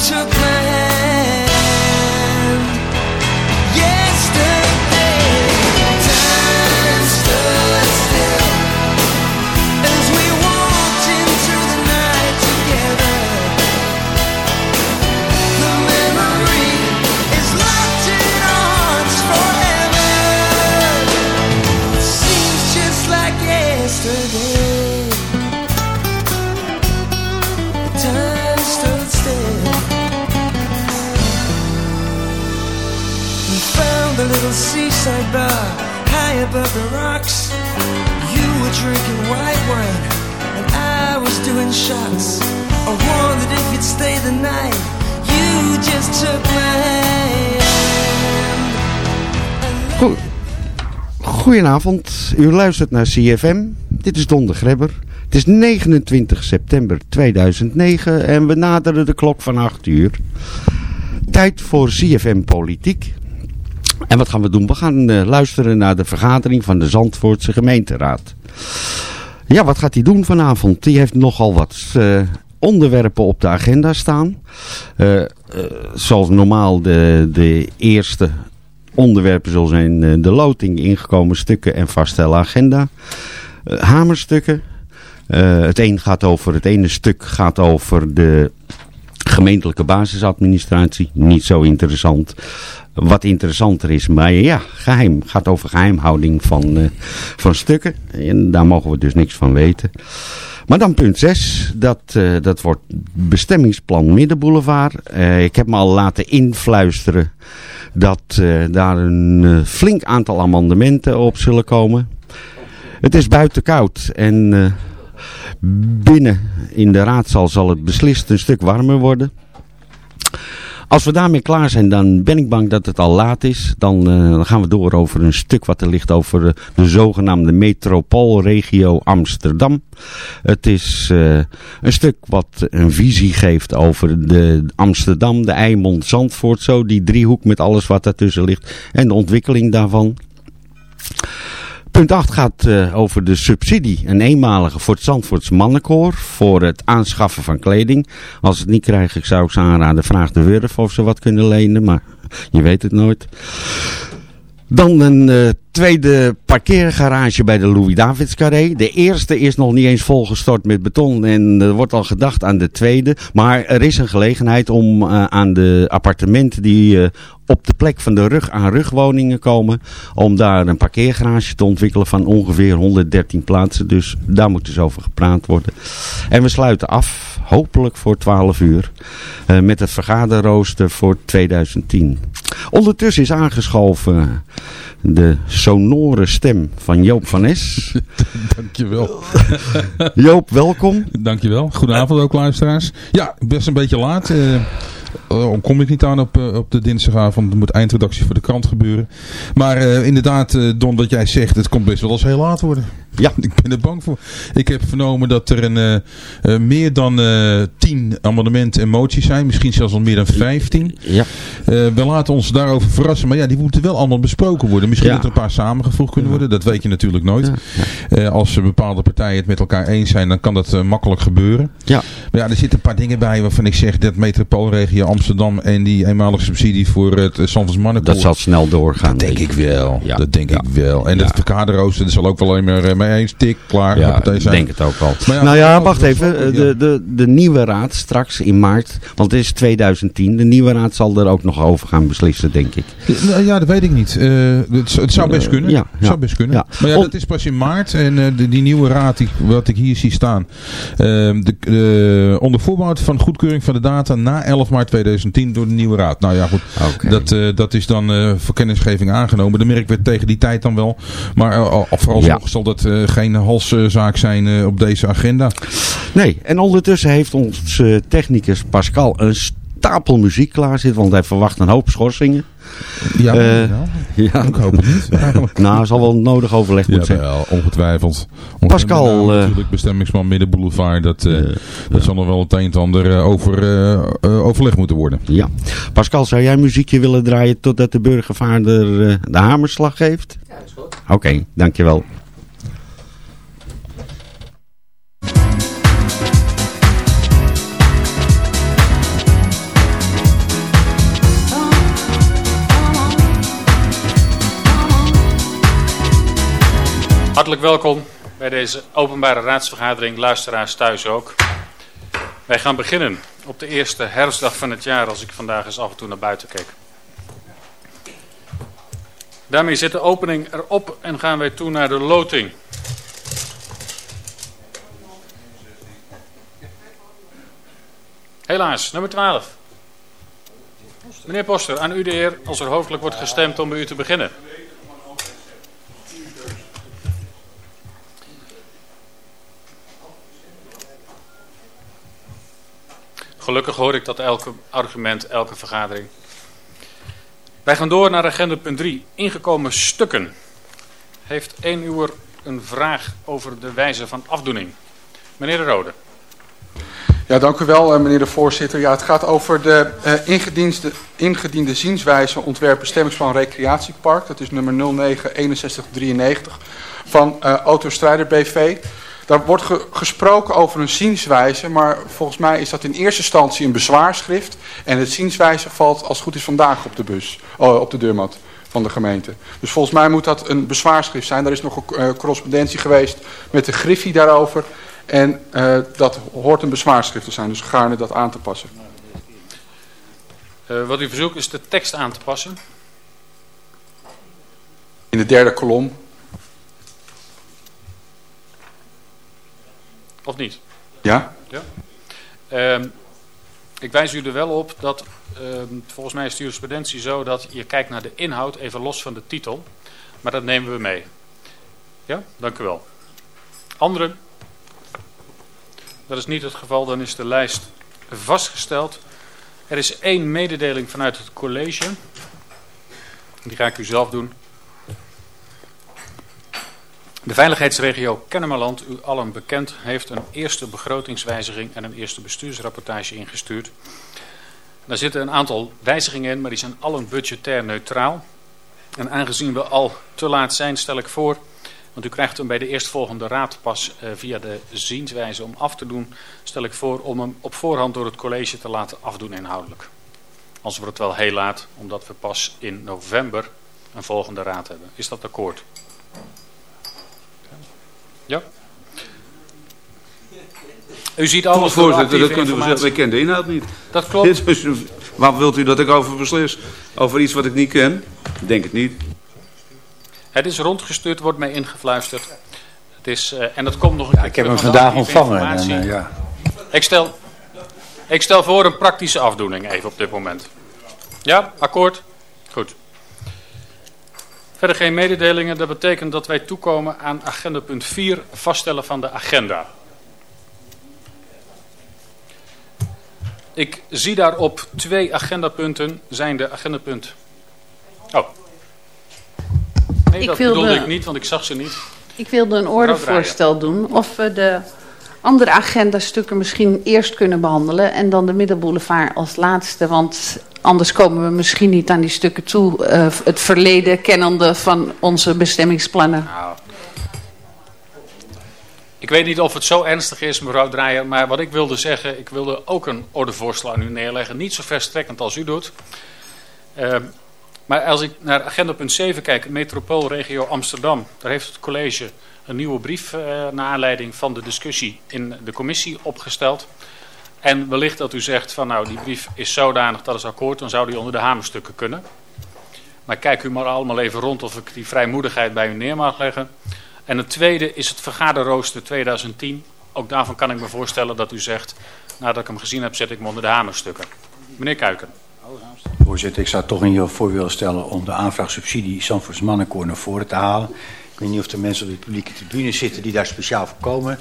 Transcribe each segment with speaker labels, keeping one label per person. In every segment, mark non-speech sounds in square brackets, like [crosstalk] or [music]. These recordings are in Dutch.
Speaker 1: took my hand. Above the rocks. You were drinking white wine, and I was doing shots. I wondered if you'd stay the night. You just took my hand.
Speaker 2: Goed. Goedenavond, u luistert naar CFM. Dit is Don de Grebber. Het is 29 september 2009 en we naderen de klok van 8 uur. Tijd voor CFM Politiek. En wat gaan we doen? We gaan eh, luisteren naar de vergadering van de Zandvoortse gemeenteraad. Ja, wat gaat hij doen vanavond? Die heeft nogal wat eh, onderwerpen op de agenda staan. Eh, zoals normaal de, de eerste onderwerpen zullen zijn de loting, ingekomen stukken en vaststellen agenda. Hamerstukken. Het, een gaat over, het ene stuk gaat over de gemeentelijke basisadministratie. Niet zo interessant. Wat interessanter is, maar ja, geheim. gaat over geheimhouding van, eh, van stukken. En daar mogen we dus niks van weten. Maar dan punt 6, dat, eh, dat wordt bestemmingsplan Middenboulevard. Eh, ik heb me al laten influisteren dat daar een flink aantal amendementen op zullen komen. Het is buiten koud en binnen in de raadzaal zal het beslist een stuk warmer worden. Als we daarmee klaar zijn, dan ben ik bang dat het al laat is. Dan, eh, gaan we door over een stuk wat er ligt over de, de zogenaamde metropoolregio Amsterdam. Het is eh, een stuk wat een visie geeft over de Amsterdam, de Eimond, Zandvoort. Zo die driehoek met alles wat daartussen ligt en de ontwikkeling daarvan. Punt 8 gaat eh, over de subsidie, een eenmalige voor het Zandvoorts mannenkoor, voor het aanschaffen van kleding. Als ze het niet krijgen, zou ik ze aanraden, vraag de Wurf of ze wat kunnen lenen, maar je weet het nooit. Dan een eh, tweede parkeergarage bij de Louis-Davids Carré. De eerste is nog niet eens volgestort met beton en er wordt al gedacht aan de tweede. Maar er is een gelegenheid om eh, aan de appartementen die eh, op de plek van de rug aan rugwoningen komen. Om daar een parkeergarage te ontwikkelen van ongeveer 113 plaatsen. Dus daar moet dus over gepraat worden. En we sluiten af, hopelijk voor 12 uur, eh, met het vergaderrooster voor 2010. Ondertussen is aangeschoven de sonore stem van Joop van Es. [laughs]
Speaker 3: Dankjewel. [laughs]
Speaker 2: Joop, welkom.
Speaker 3: Dankjewel. Goedenavond ook luisteraars. Ja, best een beetje laat. Eh uh, kom ik niet aan op, uh, op de dinsdagavond. Er moet eindredactie voor de krant gebeuren. Maar uh, inderdaad, Don, wat jij zegt, het komt best wel eens heel laat worden.
Speaker 2: Ja.
Speaker 3: Ik ben er bang voor. Ik heb vernomen dat er een, meer dan tien amendementen en moties zijn. Misschien zelfs al meer dan vijftien.
Speaker 2: Ja.
Speaker 3: we laten ons daarover verrassen. Maar ja, die moeten wel allemaal besproken worden. Misschien ja. dat er een paar samengevoegd kunnen worden. Dat weet je natuurlijk nooit. Ja. als bepaalde partijen het met elkaar eens zijn, dan kan dat makkelijk gebeuren.
Speaker 2: Ja.
Speaker 3: Maar ja, er zitten een paar dingen bij waarvan ik zeg dat metropoolregio Amsterdam en die eenmalige subsidie voor het Sanfors Mannenkoor.
Speaker 2: Dat zal snel doorgaan.
Speaker 3: Dat denk ik wel. Ja. Dat denk ik wel. En ja. dat vergaderrooster, dat zal ook wel alleen maar mee eens tik, klaar.
Speaker 2: Ja, ik denk het ook wel. Ja, nou ja, wacht even. De, de, de nieuwe raad straks in maart, want het is 2010. De nieuwe raad zal er ook nog over gaan beslissen, denk ik.
Speaker 3: Ja, dat weet ik niet. Uh, het, het, zou best kunnen. Ja, het zou best kunnen. Maar ja, dat is pas in maart. En uh, de, die nieuwe raad, die, wat ik hier zie staan. Uh, de, onder voorbehoud van goedkeuring van de data na 11 maart 2010 door de nieuwe raad. Nou ja, goed. Okay. Dat, uh, dat is dan uh, voor kennisgeving aangenomen. Dan merken we tegen die tijd dan wel. Maar uh, vooralsnog ja. zal dat geen halszaak zijn op deze agenda.
Speaker 2: Nee, en ondertussen heeft onze technicus Pascal een stapel muziek klaar zit. Want hij verwacht een hoop schorsingen.
Speaker 3: Ja, uh, ja. ik hoop het niet. [laughs]
Speaker 2: nou, zal wel nodig overleg moeten zijn.
Speaker 3: Ja, ongetwijfeld.
Speaker 2: Pascal. Uh,
Speaker 3: natuurlijk bestemmingsplan Middenboulevard. Dat, uh, dat zal nog wel het een en ander over, overleg moeten worden.
Speaker 2: Ja. Pascal, zou jij muziekje willen draaien totdat de burgervaarder de hamerslag geeft? Ja, dat is goed. Oké, dankjewel.
Speaker 4: Hartelijk welkom bij deze openbare raadsvergadering, luisteraars thuis ook. Wij gaan beginnen op de eerste herfstdag van het jaar als ik vandaag eens af en toe naar buiten keek. Daarmee zit de opening erop en gaan wij toe naar de loting. Helaas, nummer 12. Meneer Poster, aan u de eer als er hoofdelijk wordt gestemd om bij u te beginnen. Gelukkig hoor ik dat elke argument, elke vergadering. Wij gaan door naar agenda punt 3. Ingekomen stukken. Heeft één uur een vraag over de wijze van afdoening. Meneer de Rode.
Speaker 5: Ja, dank u wel, eh, meneer de voorzitter. Ja, het gaat over de uh, ingediende, ingediende zienswijze ontwerp bestemmingsplan recreatiepark. Dat is nummer 096193 van uh, Autostrijder BV. Daar wordt gesproken over een zienswijze, maar volgens mij is dat in eerste instantie een bezwaarschrift. En het zienswijze valt als het goed is vandaag op de bus, oh, op de deurmat van de gemeente. Dus volgens mij moet dat een bezwaarschrift zijn. Daar is nog een uh, correspondentie geweest met de Griffie daarover. En uh, dat hoort een bezwaarschrift te zijn, dus gaarne dat aan te passen.
Speaker 4: Uh, wat u verzoekt is de tekst aan te passen.
Speaker 5: In de derde kolom.
Speaker 4: Of niet?
Speaker 5: Ja.
Speaker 4: ja. Uh, ik wijs u er wel op dat uh, volgens mij is de jurisprudentie zo dat je kijkt naar de inhoud even los van de titel. Maar dat nemen we mee. Ja, dank u wel. Andere? Dat is niet het geval, dan is de lijst vastgesteld. Er is één mededeling vanuit het college. Die ga ik u zelf doen. De veiligheidsregio Kennemerland, u allen bekend, heeft een eerste begrotingswijziging en een eerste bestuursrapportage ingestuurd. Daar zitten een aantal wijzigingen in, maar die zijn allen budgetair neutraal. En aangezien we al te laat zijn, stel ik voor, want u krijgt hem bij de eerstvolgende raad pas uh, via de zienswijze om af te doen, stel ik voor om hem op voorhand door het college te laten afdoen inhoudelijk. Anders wordt het wel heel laat, omdat we pas in november een volgende raad hebben. Is dat akkoord? Ja. U ziet alles
Speaker 6: Voorzitter, dat kunt u zeggen. Wij kennen de inhoud niet.
Speaker 4: Dat klopt. [laughs]
Speaker 6: Dus, waar wilt u dat ik over beslis? Over iets wat ik niet ken? Denk het niet.
Speaker 4: Het is rondgestuurd, wordt mij ingefluisterd. Het is, uh, en dat komt nog een
Speaker 7: ja, Ik heb hem vandaag ontvangen. En, uh, ja.
Speaker 4: ik, stel, ik stel voor een praktische afdoening even op dit moment. Ja, akkoord? Goed. Verder geen mededelingen. Dat betekent dat wij toekomen aan agenda punt 4, vaststellen van de agenda. Ik zie daarop twee agendapunten. Zijn de agendapunt... Oh. Nee, ik dat wilde, bedoelde ik niet, want ik zag ze niet.
Speaker 8: Ik wilde een ordevoorstel doen. Of we de andere agendastukken misschien eerst kunnen behandelen... en dan de Middelboulevard als laatste. Want Anders komen we misschien niet aan die stukken toe. Uh, het verleden kennende van onze bestemmingsplannen. Nou,
Speaker 4: ik weet niet of het zo ernstig is, mevrouw Draaier. Maar wat ik wilde zeggen, ik wilde ook een ordevoorstel aan u neerleggen. Niet zo verstrekkend als u doet. Uh, maar als ik naar agenda punt 7 kijk, metropoolregio Amsterdam. Daar heeft het college een nieuwe brief uh, naar aanleiding van de discussie in de commissie opgesteld. En wellicht dat u zegt van nou die brief is zodanig dat is akkoord, dan zou die onder de hamerstukken kunnen. Maar kijk u maar allemaal even rond of ik die vrijmoedigheid bij u neer mag leggen. En het tweede is het vergaderrooster 2010. Ook daarvan kan ik me voorstellen dat u zegt, nadat ik hem gezien heb, zet ik hem onder de hamerstukken. Meneer Kuiken.
Speaker 7: Voorzitter, ik zou toch in ieder voor willen stellen om de aanvraag subsidie Sanfords Mannenkoor naar voren te halen. Ik weet niet of er mensen op de publieke tribune zitten die daar speciaal voor komen.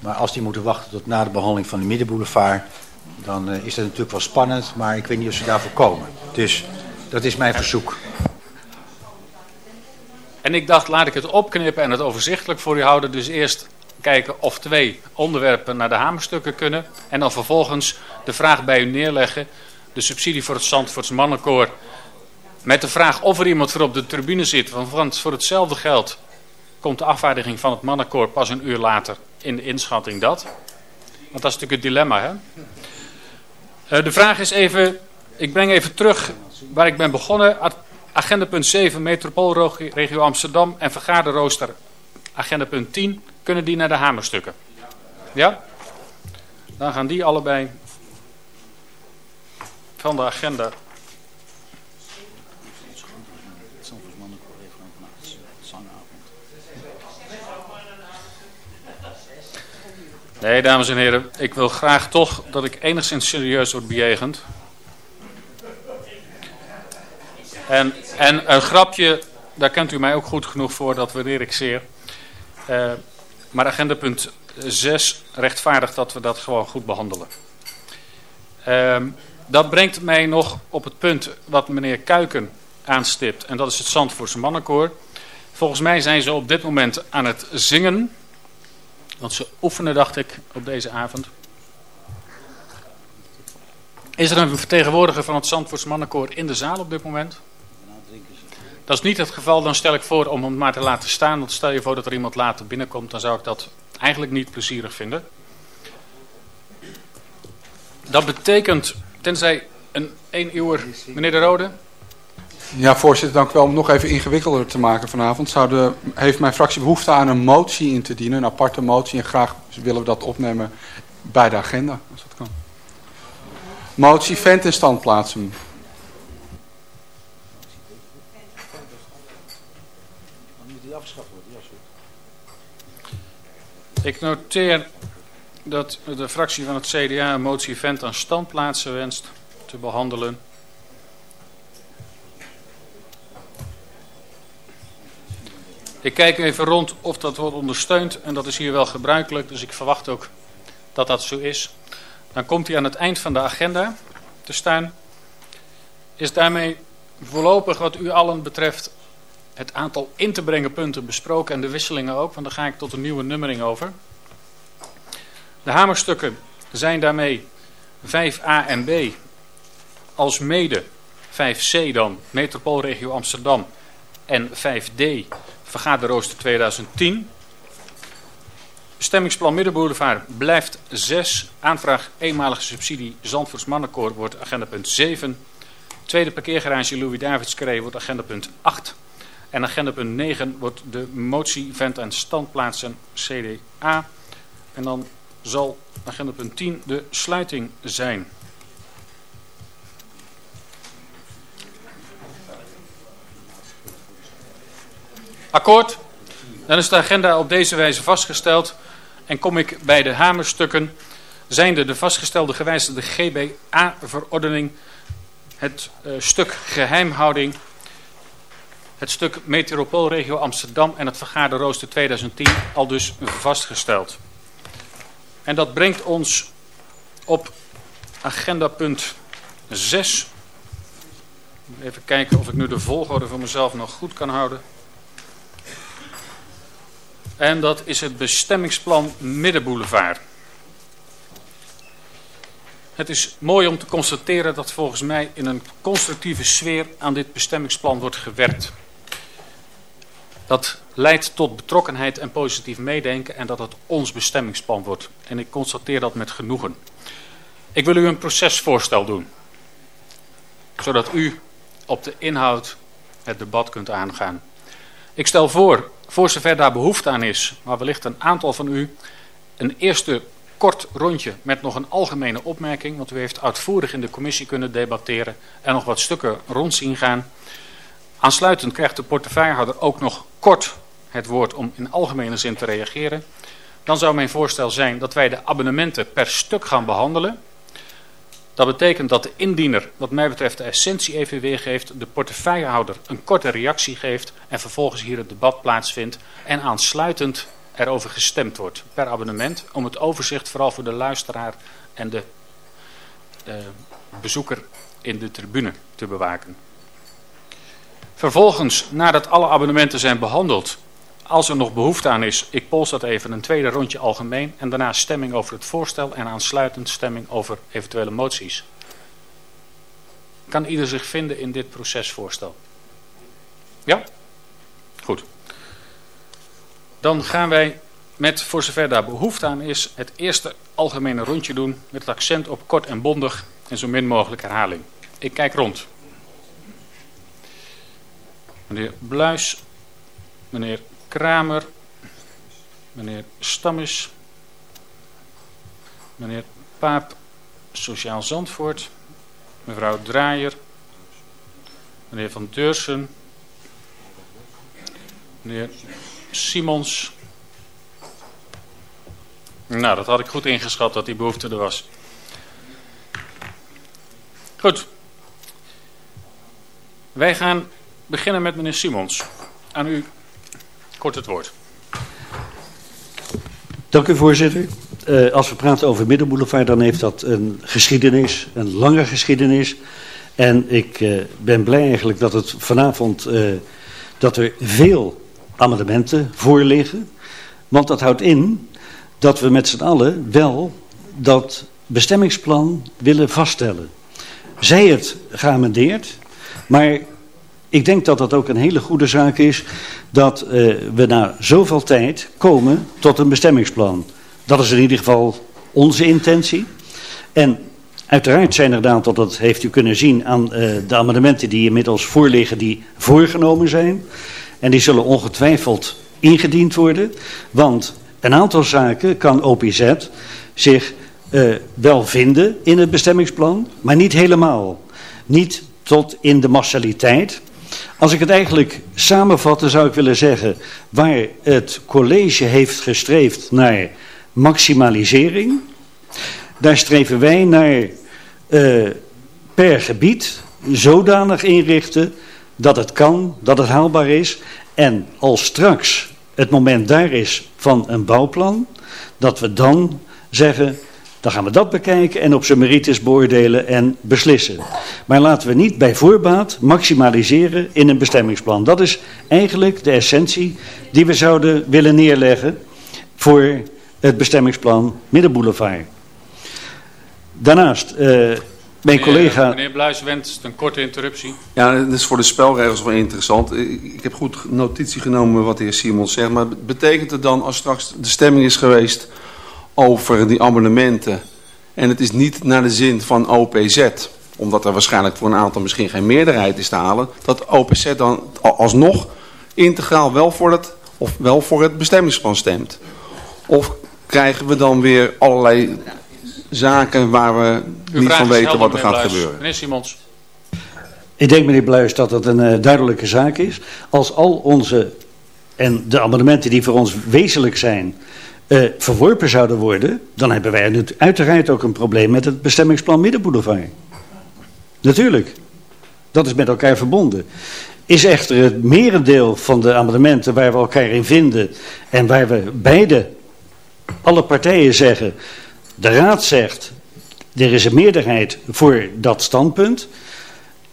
Speaker 7: Maar als die moeten wachten tot na de behandeling van de Middenboulevard... dan is dat natuurlijk wel spannend, maar ik weet niet of ze daarvoor komen. Dus dat is mijn verzoek.
Speaker 4: En ik dacht, laat ik het opknippen en het overzichtelijk voor u houden. Dus eerst kijken of twee onderwerpen naar de hamerstukken kunnen. En dan vervolgens de vraag bij u neerleggen. De subsidie voor het Zandvoorts mannenkoor. Met de vraag of er iemand voor op de tribune zit. Want voor hetzelfde geld komt de afvaardiging van het mannenkoor pas een uur later in de inschatting dat. Want dat is natuurlijk het dilemma. Hè? Uh, de vraag is even, ik breng even terug waar ik ben begonnen. Agenda punt 7, metropoolregio Amsterdam en vergaderrooster. Agenda punt 10, kunnen die naar de hamerstukken? Ja? Dan gaan die allebei van de agenda. Nee, dames en heren, ik wil graag toch dat ik enigszins serieus word bejegend. En, en een grapje, daar kent u mij ook goed genoeg voor, dat waardeer ik zeer. Uh, maar agenda punt 6 rechtvaardigt dat we dat gewoon goed behandelen. Uh, dat brengt mij nog op het punt wat meneer Kuiken aanstipt. En dat is het Zandvoortse mannenkoor. Volgens mij zijn ze op dit moment aan het zingen. Want ze oefenen, dacht ik, op deze avond. Is er een vertegenwoordiger van het Zandvoortse mannenkoor in de zaal op dit moment? Dat is niet het geval, dan stel ik voor om hem maar te laten staan. Want stel je voor dat er iemand later binnenkomt, dan zou ik dat eigenlijk niet plezierig vinden. Dat betekent, tenzij een één uur, meneer De Rode...
Speaker 5: Ja, voorzitter, dank u wel. Om nog even ingewikkelder te maken vanavond, heeft mijn fractie behoefte aan een motie in te dienen, een aparte motie. En graag willen we dat opnemen bij de agenda, als dat kan. Motie vent in stand plaatsen.
Speaker 4: Ik noteer dat de fractie van het CDA een motie vent aan standplaatsen wenst te behandelen. Ik kijk even rond of dat wordt ondersteund en dat is hier wel gebruikelijk, dus ik verwacht ook dat dat zo is. Dan komt hij aan het eind van de agenda te staan. Is daarmee voorlopig wat u allen betreft het aantal in te brengen punten besproken en de wisselingen ook, want dan ga ik tot een nieuwe nummering over. De hamerstukken zijn daarmee 5a en b, als mede 5c dan, metropoolregio Amsterdam en 5d, vergaderrooster 2010. Bestemmingsplan Middenboulevard blijft 6. Aanvraag eenmalige subsidie Zandvoorts Mannenkoor wordt agenda punt 7. Tweede parkeergarage Louis Davids wordt agenda punt 8. En agenda punt 9 wordt de motie vent en standplaatsen CDA. En dan zal agenda punt 10 de sluiting zijn. Akkoord? Dan is de agenda op deze wijze vastgesteld. En kom ik bij de hamerstukken. Zijnde de vastgestelde gewijzigde GBA-verordening. Het uh, stuk geheimhouding het stuk Metropoolregio Amsterdam en het vergaderrooster 2010 al dus vastgesteld. En dat brengt ons op agenda punt 6. Even kijken of ik nu de volgorde voor mezelf nog goed kan houden. En dat is het bestemmingsplan Middenboulevard. Het is mooi om te constateren dat volgens mij in een constructieve sfeer aan dit bestemmingsplan wordt gewerkt. Dat leidt tot betrokkenheid en positief meedenken en dat het ons bestemmingsplan wordt. En ik constateer dat met genoegen. Ik wil u een procesvoorstel doen. Zodat u op de inhoud het debat kunt aangaan. Ik stel voor, voor zover daar behoefte aan is, maar wellicht een aantal van u, een eerste kort rondje met nog een algemene opmerking. Want u heeft uitvoerig in de commissie kunnen debatteren en nog wat stukken rond zien gaan. Aansluitend krijgt de portefeuillehouder ook nog kort het woord om in algemene zin te reageren. Dan zou mijn voorstel zijn dat wij de abonnementen per stuk gaan behandelen. Dat betekent dat de indiener, wat mij betreft de essentie even weergeeft, de portefeuillehouder een korte reactie geeft en vervolgens hier het debat plaatsvindt en aansluitend erover gestemd wordt per abonnement. Om het overzicht vooral voor de luisteraar en de bezoeker in de tribune te bewaken. Vervolgens, nadat alle abonnementen zijn behandeld, als er nog behoefte aan is, ik pols dat even, een tweede rondje algemeen en daarna stemming over het voorstel en aansluitend stemming over eventuele moties. Kan ieder zich vinden in dit procesvoorstel? Ja? Goed. Dan gaan wij met, voor zover daar behoefte aan is, het eerste algemene rondje doen met het accent op kort en bondig en zo min mogelijk herhaling. Ik kijk rond. Meneer Bluis, meneer Kramer, meneer Stammes, meneer Paap, Sociaal Zandvoort, mevrouw Draaier, meneer Van Deursen, meneer Simons. Nou, dat had ik goed ingeschat dat die behoefte er was. Goed. Wij gaan beginnen met meneer Simons. Aan u kort het woord.
Speaker 9: Dank u voorzitter. Uh, als we praten over Middenboulevard, dan heeft dat een geschiedenis, een lange geschiedenis. En ik uh, ben blij eigenlijk dat het vanavond, uh, dat er veel amendementen voor liggen. Want dat houdt in dat we met z'n allen wel dat bestemmingsplan willen vaststellen. Zij het geamendeerd, maar ik denk dat dat ook een hele goede zaak is dat uh, we na zoveel tijd komen tot een bestemmingsplan. Dat is in ieder geval onze intentie. En uiteraard zijn er een aantal, dat heeft u kunnen zien aan uh, de amendementen die inmiddels voorliggen, die voorgenomen zijn. En die zullen ongetwijfeld ingediend worden. Want een aantal zaken kan OPZ zich uh, wel vinden in het bestemmingsplan, maar niet helemaal. Niet tot in de massaliteit. Als ik het eigenlijk samenvat, zou ik willen zeggen... waar het college heeft gestreefd naar maximalisering... daar streven wij naar uh, per gebied zodanig inrichten... dat het kan, dat het haalbaar is... en als straks het moment daar is van een bouwplan... dat we dan zeggen dan gaan we dat bekijken en op zijn merites beoordelen en beslissen. Maar laten we niet bij voorbaat maximaliseren in een bestemmingsplan. Dat is eigenlijk de essentie die we zouden willen neerleggen voor het bestemmingsplan Middenboulevard. Daarnaast, uh, mijn collega...
Speaker 4: Meneer Bluis wenst een korte interruptie.
Speaker 6: Ja, dat is voor de spelregels wel interessant. Ik heb goed notitie genomen wat de heer Simons zegt. Maar betekent het dan als straks de stemming is geweest over die abonnementen. En het is niet naar de zin van OPZ, omdat er waarschijnlijk voor een aantal misschien geen meerderheid is te halen, dat OPZ dan alsnog integraal wel voor het, of wel voor het bestemmingsplan stemt. Of krijgen we dan weer allerlei zaken waar we niet van weten wat er gaat gebeuren.
Speaker 4: Meneer Simons.
Speaker 9: Ik denk meneer Bluis dat het een uh, duidelijke zaak is. Als al onze en de amendementen die voor ons wezenlijk zijn uh, verworpen zouden worden, dan hebben wij uiteraard ook een probleem met het bestemmingsplan Middenboulevard. Natuurlijk. Dat is met elkaar verbonden. Is echter het merendeel van de amendementen waar we elkaar in vinden en waar we beide, alle partijen zeggen, de raad zegt, er is een meerderheid voor dat standpunt.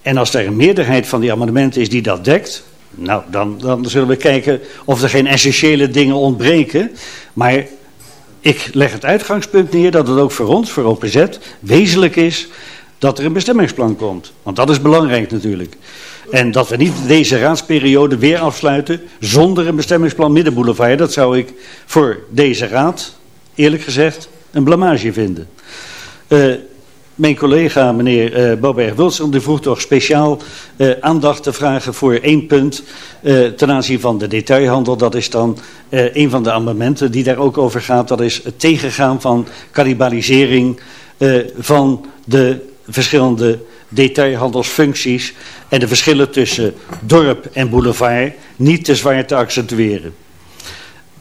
Speaker 9: En als er een meerderheid van die amendementen is die dat dekt, nou, dan, dan zullen we kijken of er geen essentiële dingen ontbreken. Maar ik leg het uitgangspunt neer dat het ook voor ons, voor OPZ, wezenlijk is dat er een bestemmingsplan komt. Want dat is belangrijk natuurlijk. En dat we niet deze raadsperiode weer afsluiten zonder een bestemmingsplan Middenboulevard. Dat zou ik voor deze raad, eerlijk gezegd, een blamage vinden. Uh, mijn collega, meneer uh, Boberg-Wilson, die vroeg toch speciaal uh, aandacht te vragen voor één punt uh, ten aanzien van de detailhandel. Dat is dan een van de amendementen die daar ook over gaat. Dat is het tegengaan van cannibalisering van de verschillende detailhandelsfuncties en de verschillen tussen dorp en boulevard niet te zwaar te accentueren.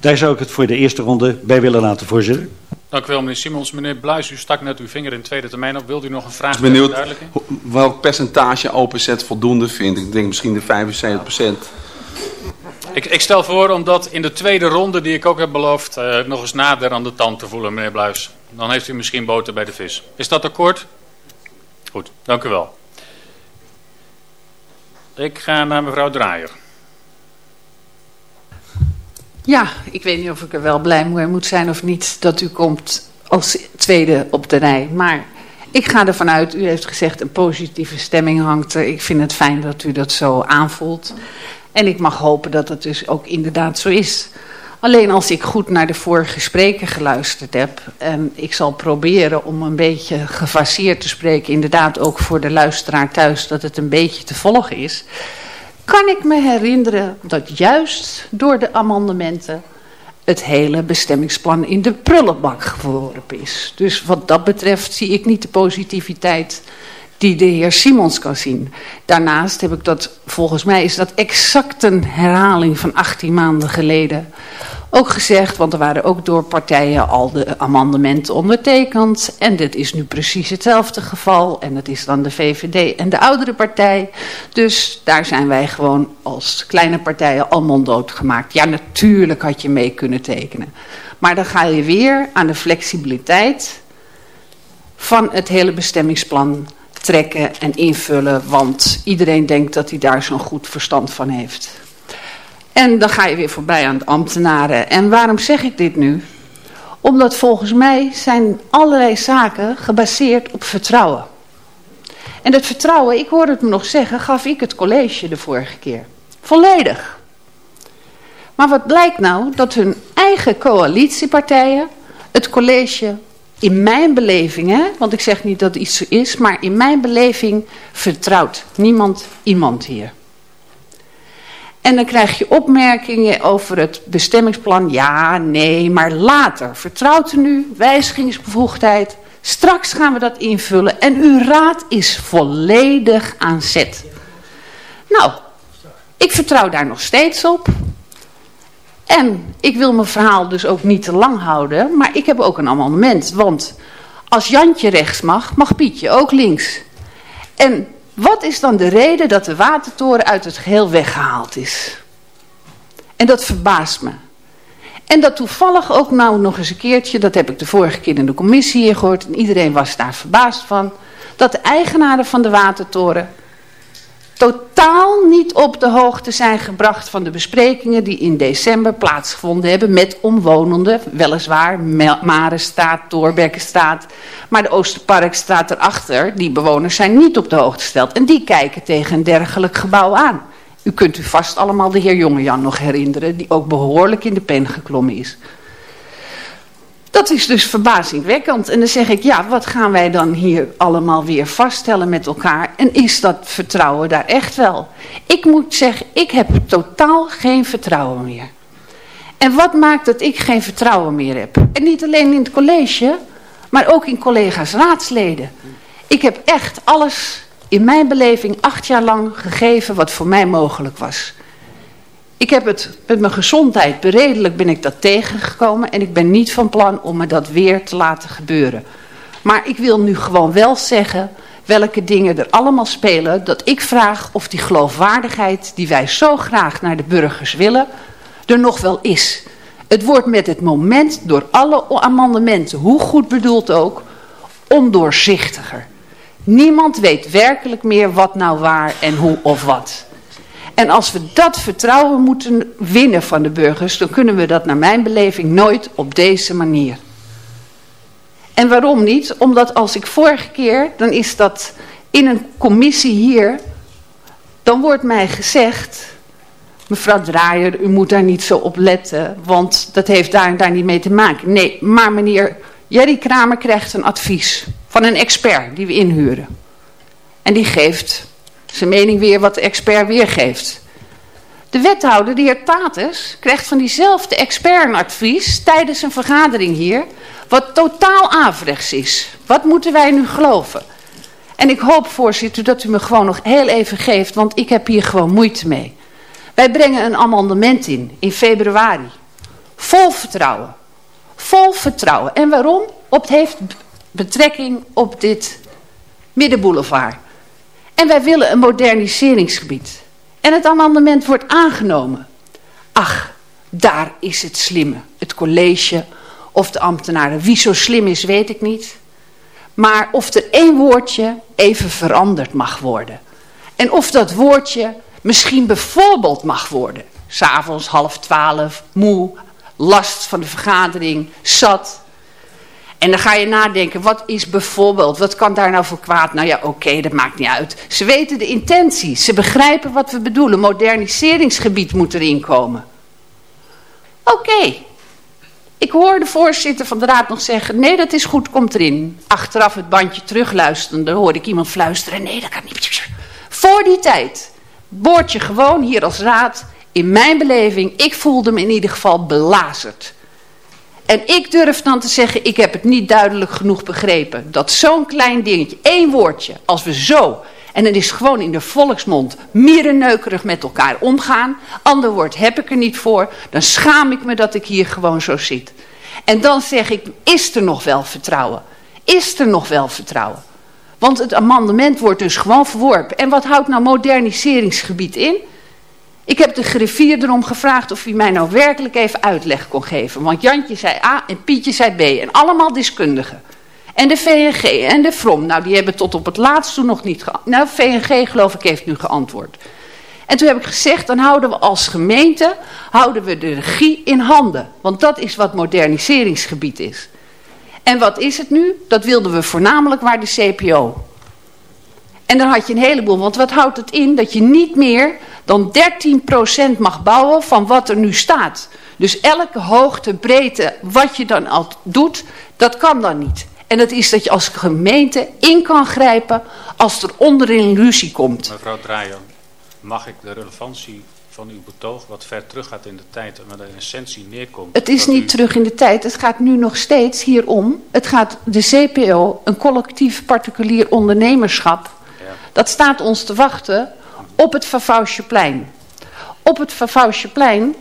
Speaker 9: Daar zou ik het voor de eerste ronde bij willen laten, voorzitter.
Speaker 4: Dank u wel, meneer Simons. Meneer Bluis, u stak net uw vinger in tweede termijn op. Wilt u nog een vraag
Speaker 6: stellen? Benieuwd welk percentage OpenZ voldoende vindt. Ik denk misschien de 75 procent.
Speaker 4: Ik, ik, stel voor om dat in de tweede ronde, die ik ook heb beloofd, uh, nog eens nader aan de tand te voelen, meneer Bluis. Dan heeft u misschien boter bij de vis. Is dat akkoord? Goed, dank u wel. Ik ga naar mevrouw Draaier.
Speaker 8: Ja, ik weet niet of ik er wel blij mee moet zijn of niet dat u komt als tweede op de rij. Maar ik ga ervan uit, u heeft gezegd een positieve stemming hangt. Ik vind het fijn dat u dat zo aanvoelt. En ik mag hopen dat het dus ook inderdaad zo is. Alleen als ik goed naar de vorige spreker geluisterd heb... en ik zal proberen om een beetje gefaseerd te spreken... inderdaad ook voor de luisteraar thuis dat het een beetje te volgen is... kan ik me herinneren dat juist door de amendementen... het hele bestemmingsplan in de prullenbak geworpen is. Dus wat dat betreft zie ik niet de positiviteit die de heer Simons kan zien. Daarnaast heb ik dat, volgens mij is dat exact een herhaling van 18 maanden geleden ook gezegd, want er waren ook door partijen al de amendementen ondertekend. En dit is nu precies hetzelfde geval. En dat is dan de VVD en de oudere partij. Dus daar zijn wij gewoon als kleine partijen al monddood gemaakt. Ja, natuurlijk had je mee kunnen tekenen. Maar dan ga je weer aan de flexibiliteit van het hele bestemmingsplan trekken en invullen. Want iedereen denkt dat hij daar zo'n goed verstand van heeft. En dan ga je weer voorbij aan de ambtenaren. En waarom zeg ik dit nu? Omdat volgens mij zijn allerlei zaken gebaseerd op vertrouwen. En dat vertrouwen, ik hoorde het me nog zeggen, gaf ik het college de vorige keer. Volledig. Maar wat blijkt nou? Dat hun eigen coalitiepartijen het college in mijn beleving, hè, want ik zeg niet dat iets zo is, maar in mijn beleving vertrouwt niemand iemand hier. En dan krijg je opmerkingen over het bestemmingsplan. Ja, nee, maar later. Vertrouwt u nu, wijzigingsbevoegdheid. Straks gaan we dat invullen en uw raad is volledig aan zet. Nou, ik vertrouw daar nog steeds op. En ik wil mijn verhaal dus ook niet te lang houden, maar ik heb ook een amendement. Want als Jantje rechts mag, mag Pietje ook links. En wat is dan de reden dat de watertoren uit het geheel weggehaald is? En dat verbaast me. En dat toevallig ook nou nog eens een keertje, dat heb ik de vorige keer in de commissie hier gehoord, en iedereen was daar verbaasd van, dat de eigenaren van de watertoren totaal niet op de hoogte zijn gebracht van de besprekingen die in december plaatsgevonden hebben met omwonenden. Weliswaar Marenstraat, Doorbekkenstraat, maar de Oosterparkstraat erachter. Die bewoners zijn niet op de hoogte gesteld en die kijken tegen een dergelijk gebouw aan. U kunt u vast allemaal de heer Jongejan nog herinneren, die ook behoorlijk in de pen geklommen is. Dat is dus verbazingwekkend. En dan zeg ik, ja, wat gaan wij dan hier allemaal weer vaststellen met elkaar? En is dat vertrouwen daar echt wel? Ik moet zeggen, ik heb totaal geen vertrouwen meer. En wat maakt dat ik geen vertrouwen meer heb? En niet alleen in het college, maar ook in collega's raadsleden. Ik heb echt alles in mijn beleving acht jaar lang gegeven wat voor mij mogelijk was. Ik heb het met mijn gezondheid beredelijk ben ik dat tegengekomen. En ik ben niet van plan om me dat weer te laten gebeuren. Maar ik wil nu gewoon wel zeggen welke dingen er allemaal spelen. Dat ik vraag of die geloofwaardigheid die wij zo graag naar de burgers willen, er nog wel is. Het wordt met het moment door alle amendementen, hoe goed bedoeld ook, ondoorzichtiger. Niemand weet werkelijk meer wat nou waar en hoe of wat. En als we dat vertrouwen moeten winnen van de burgers, dan kunnen we dat naar mijn beleving nooit op deze manier. En waarom niet? Omdat als ik vorige keer, dan is dat in een commissie hier, dan wordt mij gezegd, mevrouw Draaier, u moet daar niet zo op letten, want dat heeft daar daar niet mee te maken. Nee, maar meneer Jerry Kramer krijgt een advies van een expert die we inhuren. En die geeft zijn mening weer wat de expert weergeeft. De wethouder, de heer Tatus, krijgt van diezelfde expert een advies tijdens een vergadering hier, wat totaal averechts is. Wat moeten wij nu geloven? En ik hoop, voorzitter, dat u me gewoon nog heel even geeft, want ik heb hier gewoon moeite mee. Wij brengen een amendement in, in februari. Vol vertrouwen. Vol vertrouwen. En waarom? Op, het heeft betrekking op dit middenboulevard. En wij willen een moderniseringsgebied. En het amendement wordt aangenomen. Ach, daar is het slimme. Het college of de ambtenaren. Wie zo slim is, weet ik niet. Maar of er één woordje even veranderd mag worden. En of dat woordje misschien bijvoorbeeld mag worden. S'avonds half twaalf, moe, last van de vergadering, zat. En dan ga je nadenken, wat is bijvoorbeeld, wat kan daar nou voor kwaad? Nou ja, oké, dat maakt niet uit. Ze weten de intentie, ze begrijpen wat we bedoelen. Moderniseringsgebied moet erin komen. Oké. Ik hoor de voorzitter van de raad nog zeggen, nee dat is goed, komt erin. Achteraf het bandje terugluisterende hoorde ik iemand fluisteren, nee dat kan niet. Voor die tijd, boord je gewoon hier als raad, in mijn beleving, ik voelde me in ieder geval belazerd. En ik durf dan te zeggen, ik heb het niet duidelijk genoeg begrepen. Dat zo'n klein dingetje, één woordje, als we zo... en het is gewoon in de volksmond mierenneukerig met elkaar omgaan... ander woord heb ik er niet voor... dan schaam ik me dat ik hier gewoon zo zit. En dan zeg ik, is er nog wel vertrouwen? Is er nog wel vertrouwen? Want het amendement wordt dus gewoon verworpen. En wat houdt nou moderniseringsgebied in? Ik heb de griffier erom gevraagd of hij mij nou werkelijk even uitleg kon geven. Want Jantje zei A en Pietje zei B. En allemaal deskundigen. En de VNG en de From, nou die hebben tot op het laatst toen nog niet geantwoord. Nou, VNG geloof ik heeft nu geantwoord. En toen heb ik gezegd, dan houden we als gemeente houden we de regie in handen. Want dat is wat moderniseringsgebied is. En wat is het nu? Dat wilden we voornamelijk waar de CPO. En dan had je een heleboel, want wat houdt het in? Dat je niet meer dan 13% mag bouwen van wat er nu staat. Dus elke hoogte, breedte, wat je dan al doet, dat kan dan niet. En dat is dat je als gemeente in kan grijpen als er onderin ruzie komt.
Speaker 4: Mevrouw Draaier, mag ik de relevantie van uw betoog wat ver terug gaat in de tijd en met de essentie neerkomt.
Speaker 8: Het is niet terug in de tijd. Het gaat nu nog steeds hierom. Het gaat de CPO, een collectief particulier ondernemerschap. Dat staat ons te wachten op het Vavausjeplein. Op het Vavausjeplein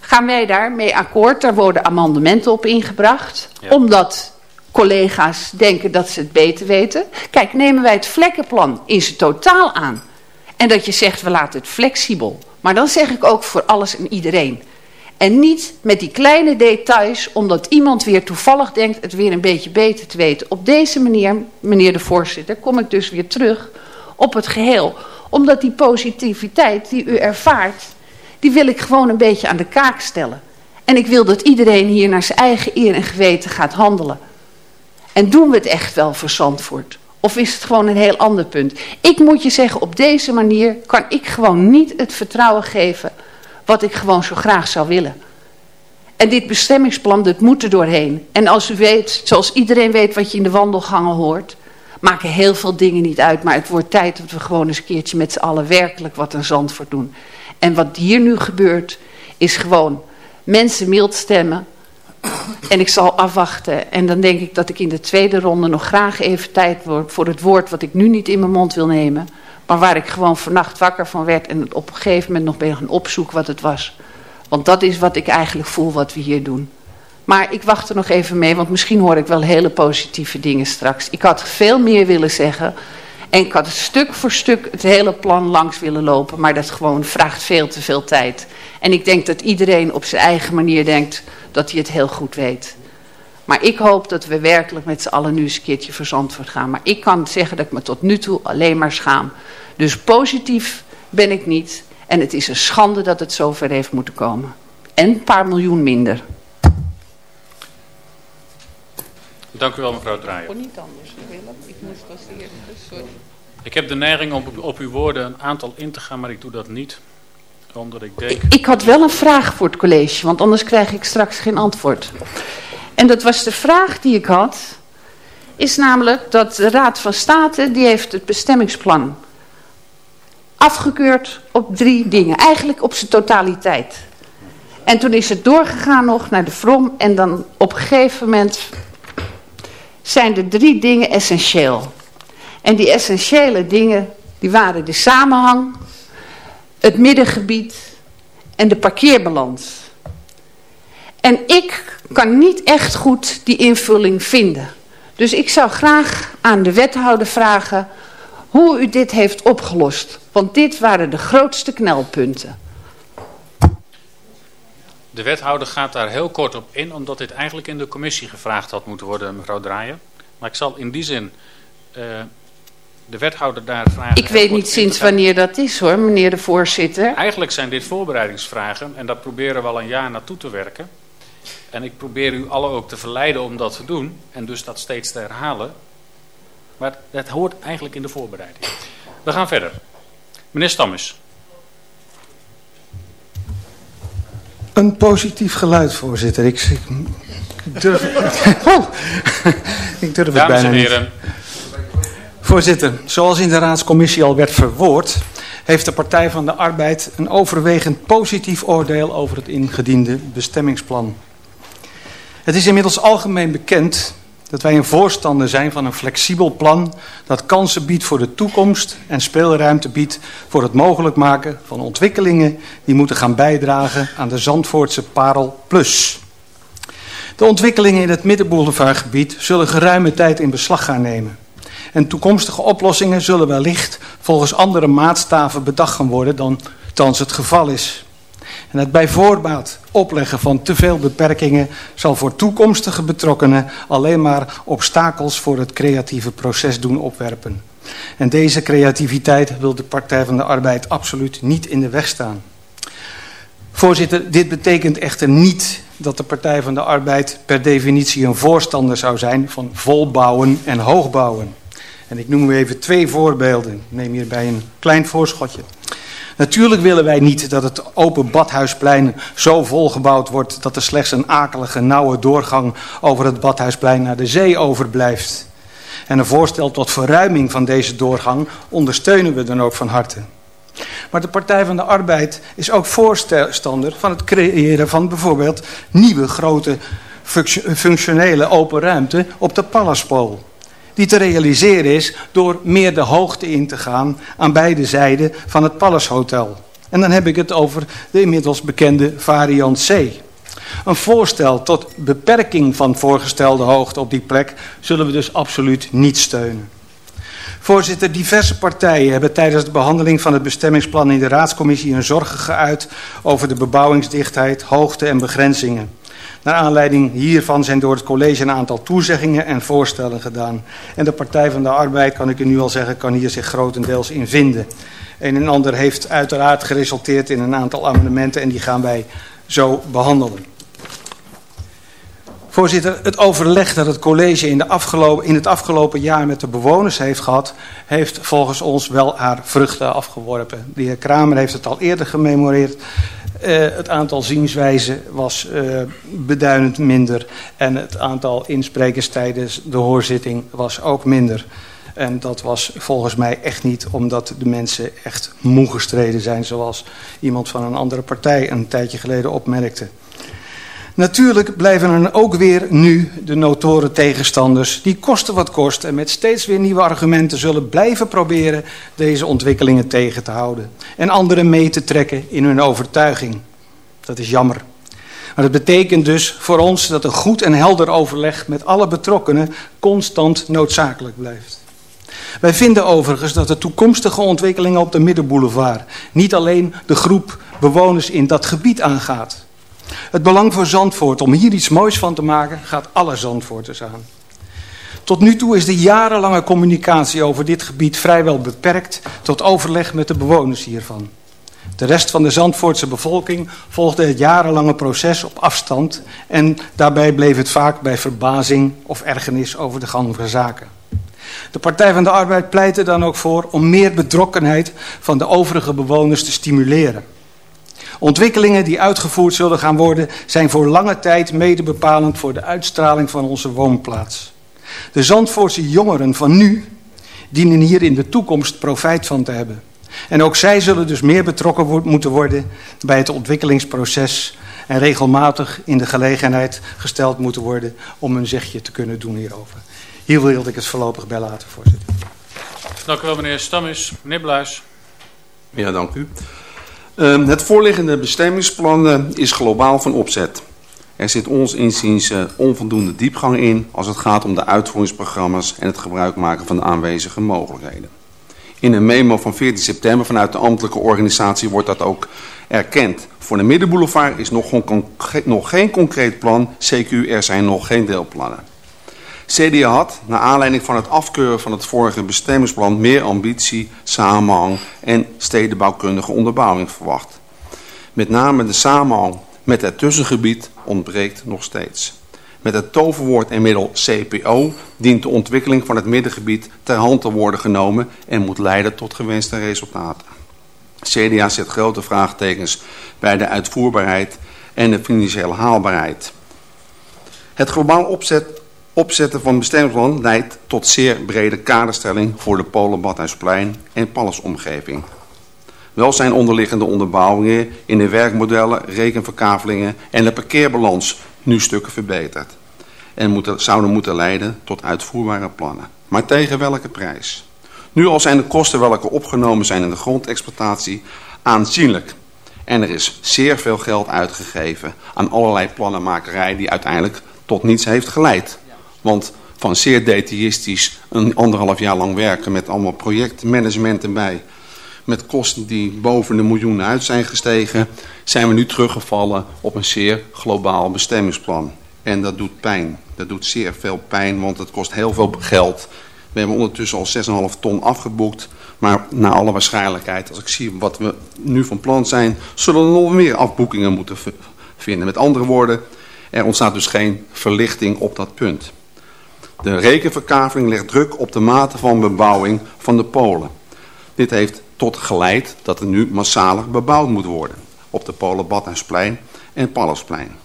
Speaker 8: gaan wij daar mee akkoord. Daar worden amendementen op ingebracht. Omdat collega's denken dat ze het beter weten. Kijk, nemen wij het vlekkenplan in zijn totaal aan. En dat je zegt, we laten het flexibel. Maar dan zeg ik ook voor alles en iedereen. En niet met die kleine details, omdat iemand weer toevallig denkt het weer een beetje beter te weten. Op deze manier, meneer de voorzitter, kom ik dus weer terug op het geheel omdat die positiviteit die u ervaart, die wil ik gewoon een beetje aan de kaak stellen. En ik wil dat iedereen hier naar zijn eigen eer en geweten gaat handelen. En doen we het echt wel voor Zandvoort? Of is het gewoon een heel ander punt? Ik moet je zeggen, op deze manier kan ik gewoon niet het vertrouwen geven wat ik gewoon zo graag zou willen. En dit bestemmingsplan, dat moet er doorheen. En als u weet, zoals iedereen weet wat je in de wandelgangen hoort maken heel veel dingen niet uit. Maar het wordt tijd dat we gewoon eens een keertje met z'n allen werkelijk wat aan Zandvoort doen. En wat hier nu gebeurt is gewoon mensen mild stemmen. En ik zal afwachten. En dan denk ik dat ik in de tweede ronde nog graag even tijd word voor het woord wat ik nu niet in mijn mond wil nemen. Maar waar ik gewoon vannacht wakker van werd en op een gegeven moment nog ben gaan opzoeken wat het was. Want dat is wat ik eigenlijk voel wat we hier doen. Maar ik wacht er nog even mee, want misschien hoor ik wel hele positieve dingen straks. Ik had veel meer willen zeggen. En ik had stuk voor stuk het hele plan langs willen lopen. Maar dat gewoon vraagt veel te veel tijd. En ik denk dat iedereen op zijn eigen manier denkt dat hij het heel goed weet. Maar ik hoop dat we werkelijk met z'n allen nu eens een keertje verzandvoort gaan. Maar ik kan zeggen dat ik me tot nu toe alleen maar schaam. Dus positief ben ik niet. En het is een schande dat het zover heeft moeten komen. En een paar miljoen minder.
Speaker 4: Dank u wel, mevrouw Draaier. Ik niet anders, Ik moest als eerste, sorry. Ik heb de neiging om op uw woorden een aantal in te gaan, maar ik doe dat niet. Omdat ik denk...
Speaker 8: Ik, ik had wel een vraag voor het college, want anders krijg ik straks geen antwoord. En dat was de vraag die ik had, is namelijk dat de Raad van State, die heeft het bestemmingsplan afgekeurd op drie dingen. Eigenlijk op zijn totaliteit. En toen is het doorgegaan nog naar de From en dan op een gegeven moment zijn er drie dingen essentieel. En die essentiële dingen, die waren de samenhang, het middengebied en de parkeerbalans. En ik kan niet echt goed die invulling vinden. Dus ik zou graag aan de wethouder vragen hoe u dit heeft opgelost. Want dit waren de grootste knelpunten.
Speaker 4: De wethouder gaat daar heel kort op in, omdat dit eigenlijk in de commissie gevraagd had moeten worden, mevrouw Draaien. Maar ik zal in die zin uh, de wethouder daar vragen...
Speaker 8: Ik weet niet sinds wanneer dat is hoor, meneer de voorzitter.
Speaker 4: Eigenlijk zijn dit voorbereidingsvragen en daar proberen we al een jaar naartoe te werken. En ik probeer u allen ook te verleiden om dat te doen en dus dat steeds te herhalen. Maar dat hoort eigenlijk in de voorbereiding. We gaan verder. Meneer Stammes.
Speaker 10: Een positief geluid, voorzitter. Ik, ik durf, [laughs] oh, ik durf het
Speaker 4: Dames
Speaker 10: bijna
Speaker 4: en heren.
Speaker 10: niet. Voorzitter, zoals in de raadscommissie al werd verwoord... heeft de Partij van de Arbeid een overwegend positief oordeel... over het ingediende bestemmingsplan. Het is inmiddels algemeen bekend dat wij een voorstander zijn van een flexibel plan dat kansen biedt voor de toekomst en speelruimte biedt voor het mogelijk maken van ontwikkelingen die moeten gaan bijdragen aan de Zandvoortse Parel Plus. De ontwikkelingen in het Middenboulevardgebied zullen geruime tijd in beslag gaan nemen. En toekomstige oplossingen zullen wellicht volgens andere maatstaven bedacht gaan worden dan thans het geval is. En het bij voorbaat opleggen van te veel beperkingen zal voor toekomstige betrokkenen alleen maar obstakels voor het creatieve proces doen opwerpen. En deze creativiteit wil de Partij van de Arbeid absoluut niet in de weg staan. Voorzitter, dit betekent echter niet dat de Partij van de Arbeid per definitie een voorstander zou zijn van volbouwen en hoogbouwen. En ik noem u even twee voorbeelden. Ik neem hierbij een klein voorschotje. Natuurlijk willen wij niet dat het open Badhuisplein zo volgebouwd wordt dat er slechts een akelige nauwe doorgang over het Badhuisplein naar de zee overblijft. En een voorstel tot verruiming van deze doorgang ondersteunen we dan ook van harte. Maar de Partij van de Arbeid is ook voorstander van het creëren van bijvoorbeeld nieuwe grote functionele open ruimte op de Pallaspool die te realiseren is door meer de hoogte in te gaan aan beide zijden van het Palace Hotel. En dan heb ik het over de inmiddels bekende variant C. Een voorstel tot beperking van voorgestelde hoogte op die plek zullen we dus absoluut niet steunen. Voorzitter, diverse partijen hebben tijdens de behandeling van het bestemmingsplan in de raadscommissie een zorgen geuit over de bebouwingsdichtheid, hoogte en begrenzingen. Naar aanleiding hiervan zijn door het college een aantal toezeggingen en voorstellen gedaan. En de Partij van de Arbeid, kan ik u nu al zeggen, kan hier zich grotendeels in vinden. Een en ander heeft uiteraard geresulteerd in een aantal amendementen en die gaan wij zo behandelen. Voorzitter, het overleg dat het college in, de afgelopen, in het afgelopen jaar met de bewoners heeft gehad, heeft volgens ons wel haar vruchten afgeworpen. De heer Kramer heeft het al eerder gememoreerd. Uh, het aantal zienswijzen was uh, beduidend minder en het aantal insprekers tijdens de hoorzitting was ook minder. En dat was volgens mij echt niet omdat de mensen echt moe gestreden zijn, zoals iemand van een andere partij een tijdje geleden opmerkte. Natuurlijk blijven er ook weer nu de notoren tegenstanders die kosten wat kost en met steeds weer nieuwe argumenten zullen blijven proberen deze ontwikkelingen tegen te houden en anderen mee te trekken in hun overtuiging. Dat is jammer. Maar dat betekent dus voor ons dat een goed en helder overleg met alle betrokkenen constant noodzakelijk blijft. Wij vinden overigens dat de toekomstige ontwikkelingen op de Middenboulevard niet alleen de groep bewoners in dat gebied aangaat. Het belang voor Zandvoort om hier iets moois van te maken gaat alle Zandvoorters aan. Tot nu toe is de jarenlange communicatie over dit gebied vrijwel beperkt tot overleg met de bewoners hiervan. De rest van de Zandvoortse bevolking volgde het jarenlange proces op afstand en daarbij bleef het vaak bij verbazing of ergernis over de gang van zaken. De Partij van de Arbeid pleitte dan ook voor om meer betrokkenheid van de overige bewoners te stimuleren. Ontwikkelingen die uitgevoerd zullen gaan worden zijn voor lange tijd mede bepalend voor de uitstraling van onze woonplaats. De Zandvoortse jongeren van nu dienen hier in de toekomst profijt van te hebben. En ook zij zullen dus meer betrokken moeten worden bij het ontwikkelingsproces en regelmatig in de gelegenheid gesteld moeten worden om een zegje te kunnen doen hierover. Hier wilde ik het voorlopig bij laten, voorzitter.
Speaker 4: Dank u wel, meneer Stammis. Meneer Bluis.
Speaker 6: Ja, dank u. Uh, het voorliggende bestemmingsplan is globaal van opzet. Er zit ons inziens uh, onvoldoende diepgang in als het gaat om de uitvoeringsprogramma's en het gebruik maken van de aanwezige mogelijkheden. In een memo van 14 september vanuit de ambtelijke organisatie wordt dat ook erkend. Voor de Middenboulevard is nog, nog geen concreet plan, CQ er zijn nog geen deelplannen. CDA had, naar aanleiding van het afkeuren van het vorige bestemmingsplan, meer ambitie, samenhang en stedenbouwkundige onderbouwing verwacht. Met name de samenhang met het tussengebied ontbreekt nog steeds. Met het toverwoord en middel CPO dient de ontwikkeling van het middengebied ter hand te worden genomen en moet leiden tot gewenste resultaten. CDA zet grote vraagtekens bij de uitvoerbaarheid en de financiële haalbaarheid. Het globaal opzet, opzetten van bestemmingsplan leidt tot zeer brede kaderstelling voor de Polen Badhuisplein en Pallasomgeving. Wel zijn onderliggende onderbouwingen in de werkmodellen, rekenverkavelingen en de parkeerbalans nu stukken verbeterd. En zouden moeten leiden tot uitvoerbare plannen. Maar tegen welke prijs? Nu al zijn de kosten welke opgenomen zijn in de grondexploitatie aanzienlijk. En er is zeer veel geld uitgegeven aan allerlei plannenmakerij die uiteindelijk tot niets heeft geleid. Want van zeer detailistisch een anderhalf jaar lang werken met allemaal projectmanagement erbij met kosten die boven de miljoenen uit zijn gestegen, zijn we nu teruggevallen op een zeer globaal bestemmingsplan. En dat doet pijn. Dat doet zeer veel pijn, want het kost heel veel geld. We hebben ondertussen al 6,5 ton afgeboekt. Maar naar alle waarschijnlijkheid, als ik zie wat we nu van plan zijn, zullen er nog meer afboekingen moeten vinden. Met andere woorden, er ontstaat dus geen verlichting op dat punt. De rekenverkaveling legt druk op de mate van bebouwing van de Polen. Dit heeft tot geleid dat er nu massaler bebouwd moet worden op de Polen Badhuisplein en Pallasplein.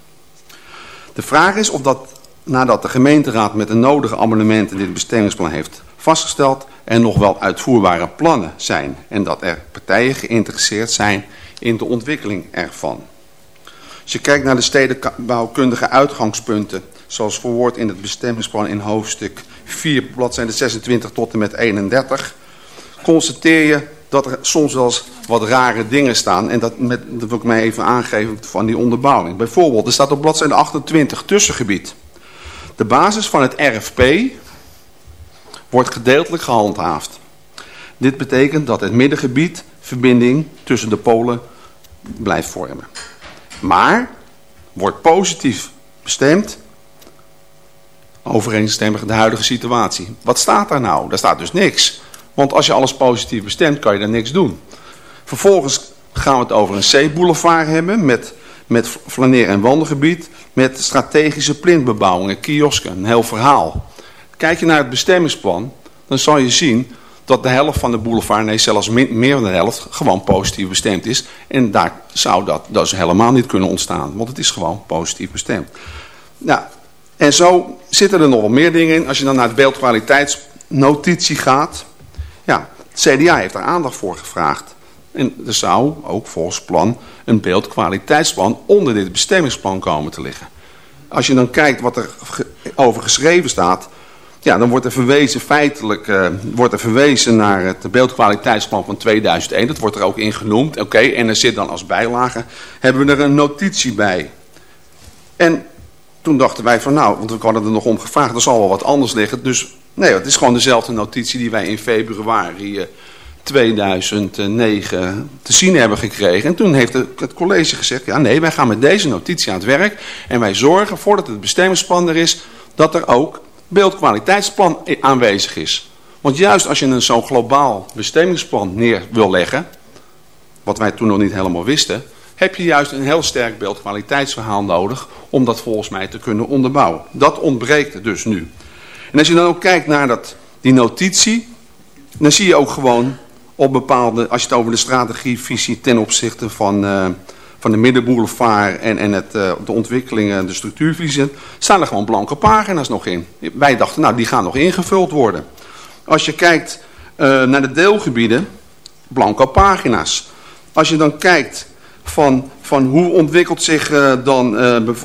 Speaker 6: De vraag is of dat nadat de gemeenteraad met de nodige amendementen dit bestemmingsplan heeft vastgesteld, er nog wel uitvoerbare plannen zijn en dat er partijen geïnteresseerd zijn in de ontwikkeling ervan. Als je kijkt naar de stedenbouwkundige uitgangspunten, zoals verwoord in het bestemmingsplan in hoofdstuk 4, bladzijde 26 tot en met 31, constateer je dat er soms wel eens wat rare dingen staan. En dat, met, dat wil ik mij even aangeven van die onderbouwing. Bijvoorbeeld, er staat op bladzijde 28 tussengebied. De basis van het RFP wordt gedeeltelijk gehandhaafd. Dit betekent dat het middengebied verbinding tussen de polen blijft vormen. Maar wordt positief bestemd overeenstemmig de huidige situatie. Wat staat daar nou? Daar staat dus niks. Want als je alles positief bestemt, kan je daar niks doen. Vervolgens gaan we het over een C-boulevard hebben met, met flaneer- en wandelgebied. Met strategische plintbebouwingen, kiosken, een heel verhaal. Kijk je naar het bestemmingsplan, dan zal je zien dat de helft van de boulevard, nee zelfs meer dan de helft, gewoon positief bestemd is. En daar zou dat dus helemaal niet kunnen ontstaan, want het is gewoon positief bestemd. Nou, en zo zitten er nog wel meer dingen in. Als je dan naar het beeldkwaliteitsnotitie gaat, ja, het CDA heeft daar aandacht voor gevraagd. En er zou ook volgens plan een beeldkwaliteitsplan onder dit bestemmingsplan komen te liggen. Als je dan kijkt wat er over geschreven staat, ja, dan wordt er verwezen, feitelijk uh, wordt er verwezen naar het beeldkwaliteitsplan van 2001. Dat wordt er ook in genoemd. Oké, en er zit dan als bijlage, hebben we er een notitie bij. En toen dachten wij van nou, want we hadden er nog om gevraagd, er zal wel wat anders liggen. Dus Nee, het is gewoon dezelfde notitie die wij in februari 2009 eh, te zien hebben gekregen. En toen heeft het college gezegd, ja nee, wij gaan met deze notitie aan het werk. En wij zorgen, voordat het bestemmingsplan er is, dat er ook beeldkwaliteitsplan aanwezig is. Want juist als je een zo'n globaal bestemmingsplan neer wil leggen, wat wij toen nog niet helemaal wisten, heb je juist een heel sterk beeldkwaliteitsverhaal nodig om dat volgens mij te kunnen onderbouwen. Dat ontbreekt dus nu. En als je dan ook kijkt naar dat, die notitie, dan zie je ook gewoon op bepaalde, als je het over de strategievisie ten opzichte van, uh, van de middenboulevard en, en het, uh, de ontwikkelingen, de structuurvisie, staan er gewoon blanke pagina's nog in. Wij dachten, nou die gaan nog ingevuld worden. Als je kijkt uh, naar de deelgebieden, blanke pagina's. Als je dan kijkt van, van hoe ontwikkelt zich dan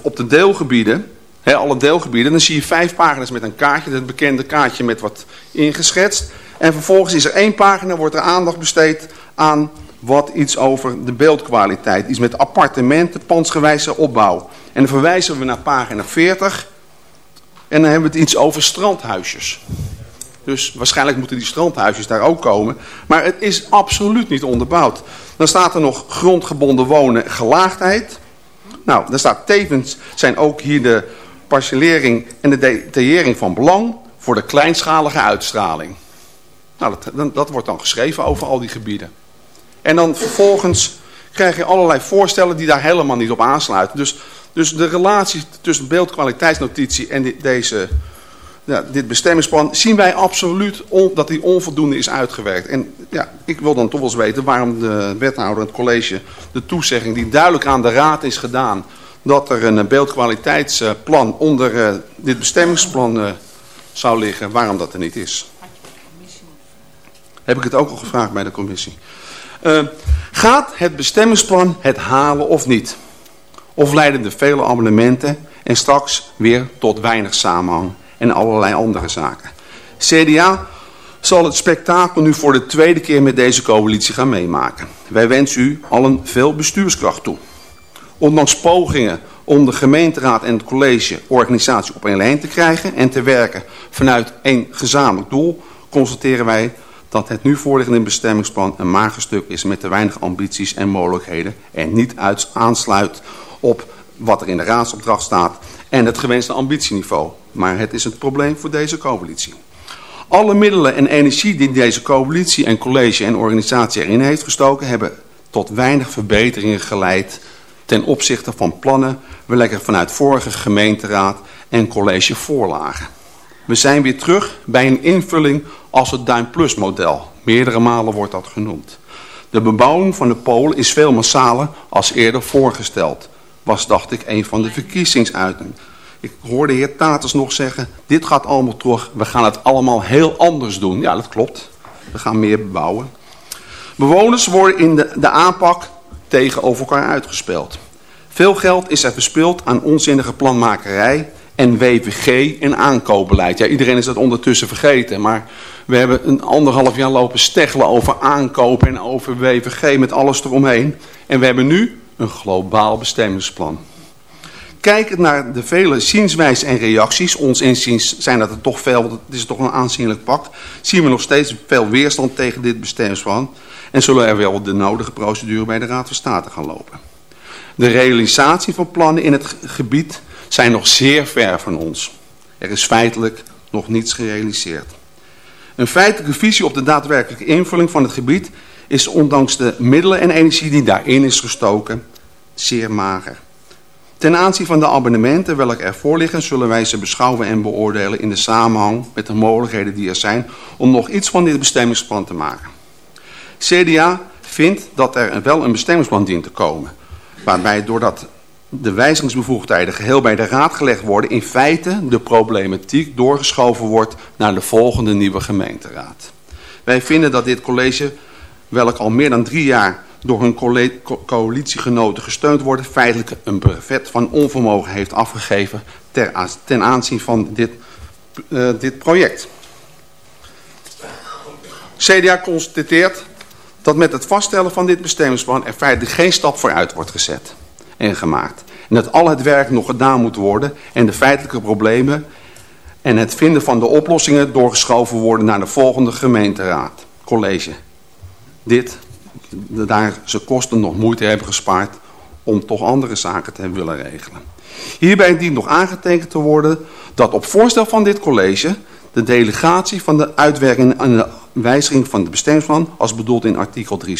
Speaker 6: op de deelgebieden, alle deelgebieden. Dan zie je vijf pagina's met een kaartje, het bekende kaartje met wat ingeschetst. En vervolgens is er één pagina, wordt er aandacht besteed aan wat iets over de beeldkwaliteit. Iets met appartementen, pandsgewijze opbouw. En dan verwijzen we naar pagina 40. En dan hebben we het iets over strandhuisjes. Dus waarschijnlijk moeten die strandhuisjes daar ook komen. Maar het is absoluut niet onderbouwd. Dan staat er nog grondgebonden wonen gelaagdheid. Nou, dan staat tevens zijn ook hier de parcellering en de detaillering van belang voor de kleinschalige uitstraling. Nou, dat, dat wordt dan geschreven over al die gebieden. En dan vervolgens krijg je allerlei voorstellen die daar helemaal niet op aansluiten. Dus, dus de relatie tussen beeldkwaliteitsnotitie en deze, ja, dit bestemmingsplan zien wij absoluut dat die onvoldoende is uitgewerkt. En ja, ik wil dan toch wel eens weten waarom de wethouder en het college de toezegging die duidelijk aan de raad is gedaan... dat er een beeldkwaliteitsplan onder uh, dit bestemmingsplan uh, zou liggen, waarom dat er niet is. Heb ik het ook al gevraagd bij de commissie. Uh, gaat het bestemmingsplan het halen of niet? Of leiden de vele amendementen en straks weer tot weinig samenhang en allerlei andere zaken? CDA zal het spektakel nu voor de tweede keer met deze coalitie gaan meemaken. Wij wensen u allen veel bestuurskracht toe. Ondanks pogingen om de gemeenteraad en het college organisatie op één lijn te krijgen en te werken vanuit één gezamenlijk doel, constateren wij dat het nu voorliggende bestemmingsplan een mager stuk is met te weinig ambities en mogelijkheden en niet aansluit op wat er in de raadsopdracht staat en het gewenste ambitieniveau. Maar het is het probleem voor deze coalitie. Alle middelen en energie die deze coalitie en college en organisatie erin heeft gestoken hebben tot weinig verbeteringen geleid ten opzichte van plannen welke vanuit vorige gemeenteraad en college voorlagen. We zijn weer terug bij een invulling als het Duin Plus model. Meerdere malen wordt dat genoemd. De bebouwing van de Polen is veel massaler als eerder voorgesteld. Was, dacht ik, een van de verkiezingsuitingen. Ik hoorde de heer Taters nog zeggen, dit gaat allemaal terug. We gaan het allemaal heel anders doen. Ja, dat klopt. We gaan meer bebouwen. Bewoners worden in de, de aanpak tegenover elkaar uitgespeeld. Veel geld is er verspild aan onzinnige planmakerij en WVG en aankoopbeleid. Ja, iedereen is dat ondertussen vergeten, maar we hebben een anderhalf jaar lopen steggelen over aankopen en over WVG met alles eromheen. En we hebben nu een globaal bestemmingsplan. Kijkend naar de vele zienswijzen en reacties, ons inziens zijn dat er toch veel, het is toch een aanzienlijk pact, zien we nog steeds veel weerstand tegen dit bestemmingsplan en zullen er wel de nodige procedure bij de Raad van State gaan lopen. De realisatie van plannen in het gebied zijn nog zeer ver van ons. Er is feitelijk nog niets gerealiseerd. Een feitelijke visie op de daadwerkelijke invulling van het gebied is ondanks de middelen en energie die daarin is gestoken zeer mager. Ten aanzien van de abonnementen welke ervoor liggen zullen wij ze beschouwen en beoordelen in de samenhang met de mogelijkheden die er zijn om nog iets van dit bestemmingsplan te maken. CDA vindt dat er wel een bestemmingsplan dient te komen, waarbij doordat de wijzigingsbevoegdheden geheel bij de raad gelegd worden, in feite de problematiek doorgeschoven wordt naar de volgende nieuwe gemeenteraad. Wij vinden dat dit college, welk al meer dan drie jaar door hun coalitiegenoten gesteund wordt, feitelijk een brevet van onvermogen heeft afgegeven ten aanzien van dit, uh, dit project. CDA constateert dat met het vaststellen van dit bestemmingsplan er feitelijk geen stap vooruit wordt gezet en gemaakt. En dat al het werk nog gedaan moet worden en de feitelijke problemen en het vinden van de oplossingen doorgeschoven worden naar de volgende gemeenteraad, college. Dit, daar ze kosten nog moeite hebben gespaard om toch andere zaken te willen regelen. Hierbij dient nog aangetekend te worden dat op voorstel van dit college de delegatie van de uitwerking en de wijziging van het bestemmingsplan, als bedoeld in artikel 3.6,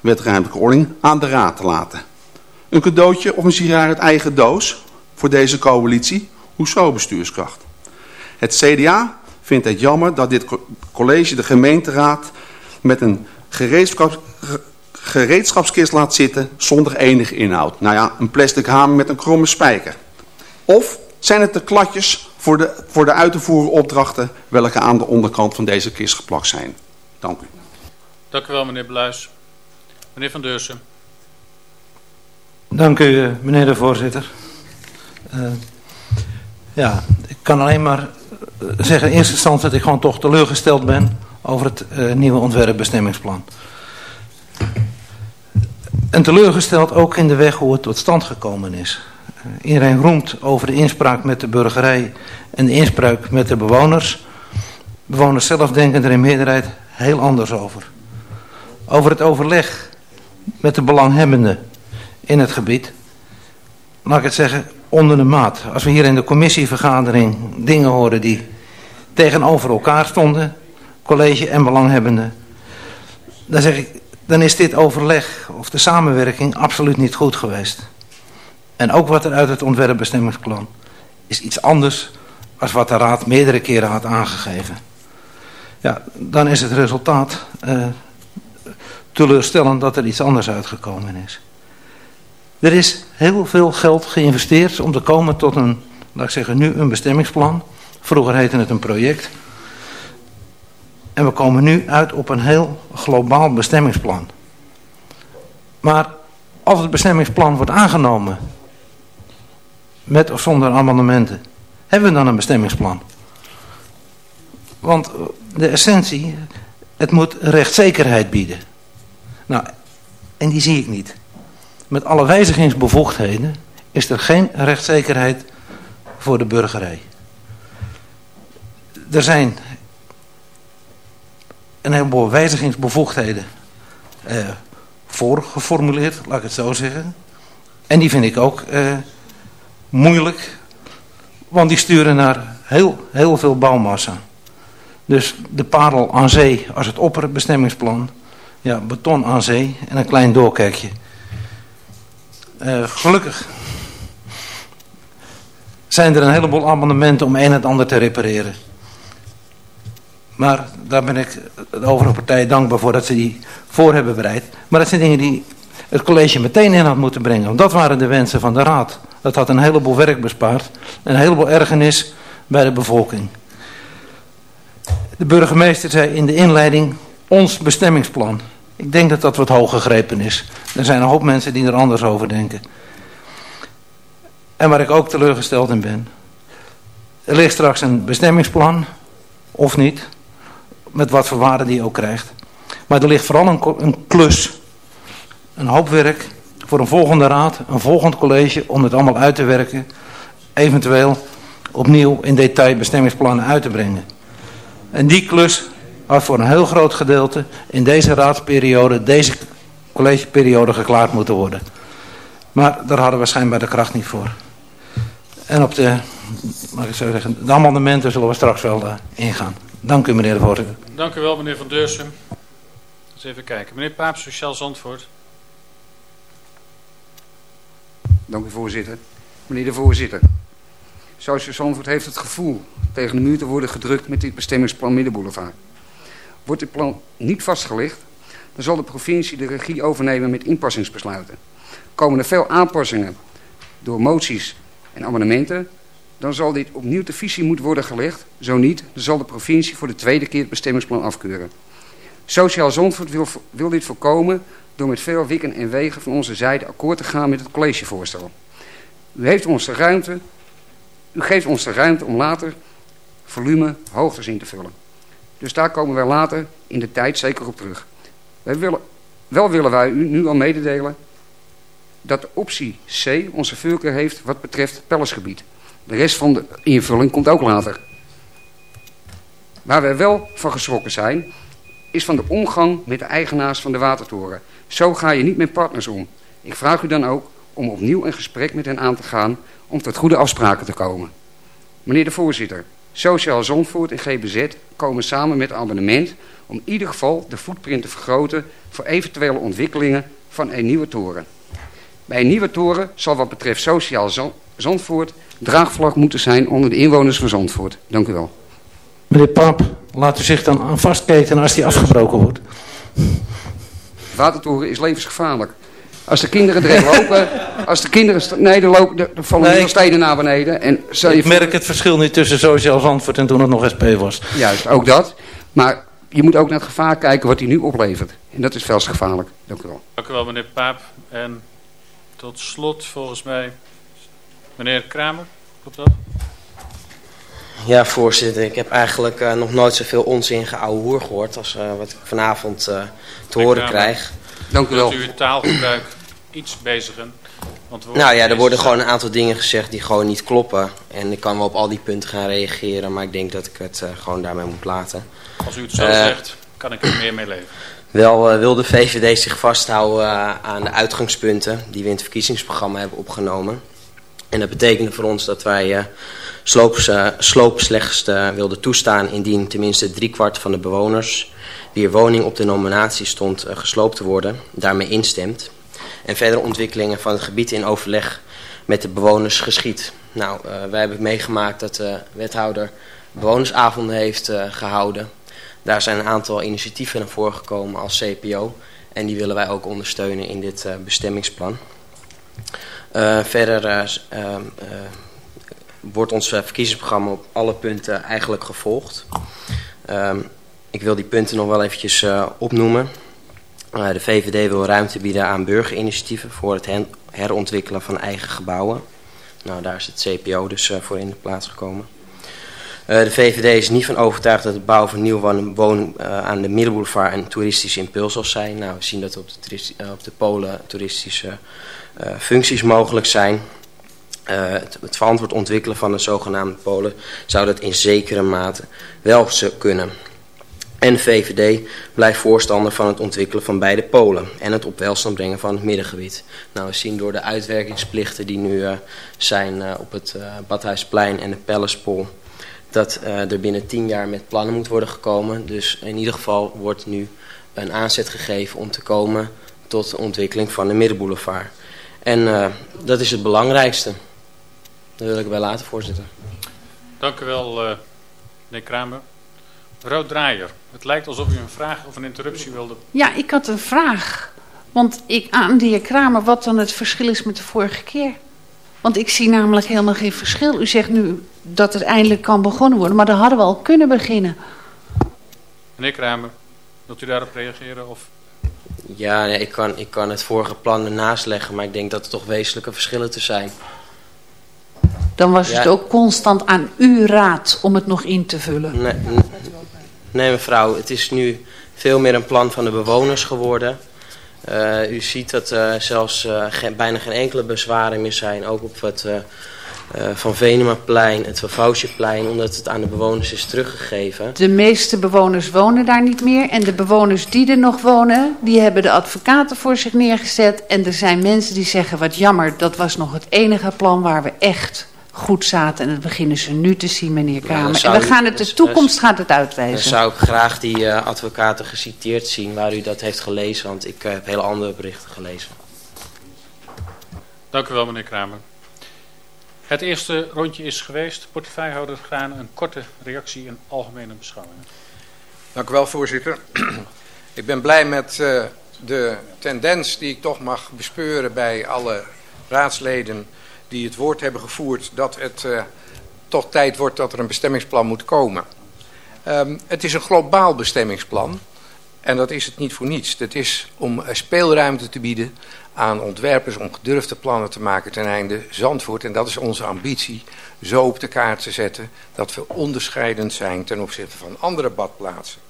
Speaker 6: wetruimtelijke ordening, aan de raad te laten. Een cadeautje of een sigaar uit eigen doos voor deze coalitie? Hoezo bestuurskracht? Het CDA vindt het jammer dat dit college de gemeenteraad met een gereedschapskist laat zitten zonder enige inhoud. Nou ja, een plastic hamer met een kromme spijker. Of zijn het de kladjes voor de, voor de uit te voeren opdrachten welke aan de onderkant van deze kist geplakt zijn? Dank u.
Speaker 4: Dank u wel meneer Bluis. Meneer Van Deursen.
Speaker 11: Dank u, eh, meneer de voorzitter. Uh, ja, ik kan alleen maar eh, zeggen in eerste instantie dat ik gewoon toch teleurgesteld ben over het uh, nieuwe ontwerpbestemmingsplan. En teleurgesteld ook in de weg hoe het tot stand gekomen is. Iedereen roemt over de inspraak met de burgerij en de inspraak met de bewoners. Bewoners zelf denken er in meerderheid heel anders over. Over het overleg met de belanghebbenden in het gebied. Laat ik het zeggen, onder de maat. Als we hier in de commissievergadering dingen horen die tegenover elkaar stonden, college en belanghebbenden, dan zeg ik, dan is dit overleg of de samenwerking absoluut niet goed geweest. En ook wat er uit het ontwerpbestemmingsplan is iets anders als wat de raad meerdere keren had aangegeven. Ja, dan is het resultaat uh, teleurstellend dat er iets anders uitgekomen is. Er is heel veel geld geïnvesteerd om te komen tot een, laat ik zeggen nu een bestemmingsplan. Vroeger heette het een project. En we komen nu uit op een heel globaal bestemmingsplan. Maar als het bestemmingsplan wordt aangenomen, met of zonder amendementen, hebben we dan een bestemmingsplan? Want de essentie, het moet rechtszekerheid bieden. Nou, en die zie ik niet. Met alle wijzigingsbevoegdheden is er geen rechtszekerheid voor de burgerij. Er zijn een heleboel wijzigingsbevoegdheden eh, voor geformuleerd, laat ik het zo zeggen. En die vind ik ook eh, moeilijk, want die sturen naar heel, heel veel bouwmassa. Dus de parel aan zee als het opperbestemmingsplan, ja, beton aan zee en een klein doorkijkje. Uh, gelukkig zijn er een heleboel amendementen om een en het ander te repareren. Maar daar ben ik de overige partijen dankbaar voor dat ze die voor hebben bereid. Maar dat zijn dingen die het college meteen in had moeten brengen. Want dat waren de wensen van de raad. Dat had een heleboel werk bespaard. Een heleboel ergernis bij de bevolking. De burgemeester zei in de inleiding ons bestemmingsplan. Ik denk dat dat wat hoog gegrepen is. Er zijn een hoop mensen die er anders over denken. En waar ik ook teleurgesteld in ben. Er ligt straks een bestemmingsplan. Of niet met wat voor waarde die ook krijgt. Maar er ligt vooral een, een klus, een hoop werk voor een volgende raad, een volgend college om het allemaal uit te werken. Eventueel opnieuw in detail bestemmingsplannen uit te brengen. En die klus had voor een heel groot gedeelte in deze raadsperiode, deze collegeperiode geklaard moeten worden. Maar daar hadden we schijnbaar de kracht niet voor. En op de, mag ik zo zeggen, de amendementen zullen we straks wel uh, ingaan. Dank u meneer de voorzitter.
Speaker 4: Dank u wel meneer Van Deursum. Eens even kijken. Meneer Paap, Sociaal Zandvoort.
Speaker 12: Dank u voorzitter. Meneer de voorzitter. Sociaal Zandvoort heeft het gevoel tegen de muur te worden gedrukt met dit bestemmingsplan Middenboulevard. Wordt dit plan niet vastgelegd, dan zal de provincie de regie overnemen met inpassingsbesluiten. Komen er veel aanpassingen door moties en amendementen, dan zal dit opnieuw de visie moeten worden gelegd. Zo niet, dan zal de provincie voor de tweede keer het bestemmingsplan afkeuren. Sociaal Zandvoort wil, wil dit voorkomen door met veel wikken en wegen van onze zijde akkoord te gaan met het collegevoorstel. U, heeft ons ruimte, u geeft ons de ruimte om later volume hoogtes in te vullen. Dus daar komen wij later in de tijd zeker op terug. Wij willen, wel willen wij u nu al mededelen dat de optie C onze voorkeur heeft wat betreft het Pellesgebied. De rest van de invulling komt ook later. Waar wij wel van geschrokken zijn, is van de omgang met de eigenaars van de watertoren. Zo ga je niet met partners om. Ik vraag u dan ook om opnieuw een gesprek met hen aan te gaan om tot goede afspraken te komen. Meneer de voorzitter, Sociaal Zandvoort en GBZ komen samen met abonnement om in ieder geval de footprint te vergroten voor eventuele ontwikkelingen van een nieuwe toren. Bij een nieuwe toren zal wat betreft Sociaal Zandvoort draagvlak moeten zijn onder de inwoners van Zandvoort. Dank u wel.
Speaker 11: Meneer Paap, laat u zich dan aan vastketen als die afgebroken wordt.
Speaker 12: Watertoren is levensgevaarlijk. Als de kinderen erin lopen, als de kinderen nee, dan, lopen, dan vallen nee, stenen naar beneden. En
Speaker 11: ik merk het verschil niet tussen Sociaal Zandvoort en toen het nog SP was.
Speaker 12: Juist, ook dat. Maar je moet ook naar het gevaar kijken wat hij nu oplevert. En dat is veel gevaarlijk. Dank u wel.
Speaker 4: Dank u wel, meneer Paap. En tot slot volgens mij meneer Kramer. Klopt dat?
Speaker 13: Ja, voorzitter. Ik heb eigenlijk uh, nog nooit zoveel onzin geouwe hoer gehoord als uh, wat ik vanavond uh, te horen Kramer. krijg.
Speaker 12: Dank u wel.
Speaker 4: uw taalgebruik iets bezigen?
Speaker 13: Want nou ja, er worden gewoon een aantal dingen gezegd die gewoon niet kloppen. En ik kan wel op al die punten gaan reageren, maar ik denk dat ik het gewoon daarmee moet laten.
Speaker 4: Als u het zo zegt, kan ik er meer mee leven.
Speaker 13: Wel wil de VVD zich vasthouden aan de uitgangspunten die we in het verkiezingsprogramma hebben opgenomen. En dat betekende voor ons dat wij uh, sloop slechts wilden toestaan indien tenminste driekwart van de bewoners wie er woning op de nominatie stond gesloopt te worden, daarmee instemt. En verdere ontwikkelingen van het gebied in overleg met de bewoners geschiet. Nou, wij hebben meegemaakt dat de wethouder bewonersavonden heeft gehouden. Daar zijn een aantal initiatieven naar voren gekomen als CPO. En die willen wij ook ondersteunen in dit bestemmingsplan. Uh, verder uh, wordt ons verkiezingsprogramma op alle punten eigenlijk gevolgd. Ehm, ik wil die punten nog wel eventjes opnoemen. de VVD wil ruimte bieden aan burgerinitiatieven voor het herontwikkelen van eigen gebouwen. Nou, daar is het CPO dus voor in de plaats gekomen. De VVD is niet van overtuigd dat het bouwen van nieuwe woning uh, aan de Middelboulevard een toeristische impuls zal zijn. Nou, we zien dat op de, op de Polen toeristische functies mogelijk zijn. Het, het, verantwoord ontwikkelen van de zogenaamde Polen zou dat in zekere mate wel kunnen. En VVD blijft voorstander van het ontwikkelen van beide Polen en het op welstand brengen van het middengebied. Nou, we zien door de uitwerkingsplichten die nu zijn op het Badhuisplein en de Pellespol dat uh, er binnen tien jaar met plannen moet worden gekomen. Dus in ieder geval wordt nu een aanzet gegeven om te komen tot de ontwikkeling van de Middenboulevard. En uh, dat is het belangrijkste. Dat wil ik bij laten, voorzitter.
Speaker 4: Dank u wel, uh, meneer Kramer. Rood Draaier, het lijkt alsof u een vraag of een interruptie wilde.
Speaker 8: Ja, ik had een vraag. Want ik aan de heer Kramer wat dan het verschil is met de vorige keer. Want ik zie namelijk helemaal geen verschil. U zegt nu dat er eindelijk kan begonnen worden, maar dan hadden we al kunnen beginnen.
Speaker 4: Meneer Kramer, wilt u daarop reageren? Of?
Speaker 13: Ja, nee, ik, kan, ik kan het vorige plan ernaast leggen, maar ik denk dat er toch wezenlijke verschillen te zijn.
Speaker 8: Dan was het ook constant aan uw raad om het nog in te vullen.
Speaker 13: Nee, nee mevrouw, het is nu veel meer een plan van de bewoners geworden... Uh, u ziet dat uh, zelfs uh, geen, bijna geen enkele bezwaren meer zijn, ook op het Van Venemaplein, het Van omdat het aan de bewoners is teruggegeven.
Speaker 8: De meeste bewoners wonen daar niet meer en de bewoners die er nog wonen, die hebben de advocaten voor zich neergezet. En er zijn mensen die zeggen, wat jammer, dat was nog het enige plan waar we echt goed zaten. En dat beginnen ze nu te zien, meneer Kramer. en we gaan het, de toekomst gaat het uitwijzen.
Speaker 13: Dan zou ik graag die uh, advocaten geciteerd zien waar u dat heeft gelezen. Want ik uh, heb hele andere berichten gelezen.
Speaker 4: Dank u wel, meneer Kramer. Het eerste rondje is geweest. Portefeuillehouder Graan, een korte reactie en algemene beschouwingen.
Speaker 14: Dank u wel, voorzitter. ik ben blij met uh, de tendens die ik toch mag bespeuren bij alle raadsleden die het woord hebben gevoerd dat het uh, toch tijd wordt dat er een bestemmingsplan moet komen. Um, het is een globaal bestemmingsplan en dat is het niet voor niets. Het is om speelruimte te bieden aan ontwerpers om gedurfde plannen te maken ten einde Zandvoort. En dat is onze ambitie, zo op de kaart te zetten dat we onderscheidend zijn ten opzichte van andere badplaatsen.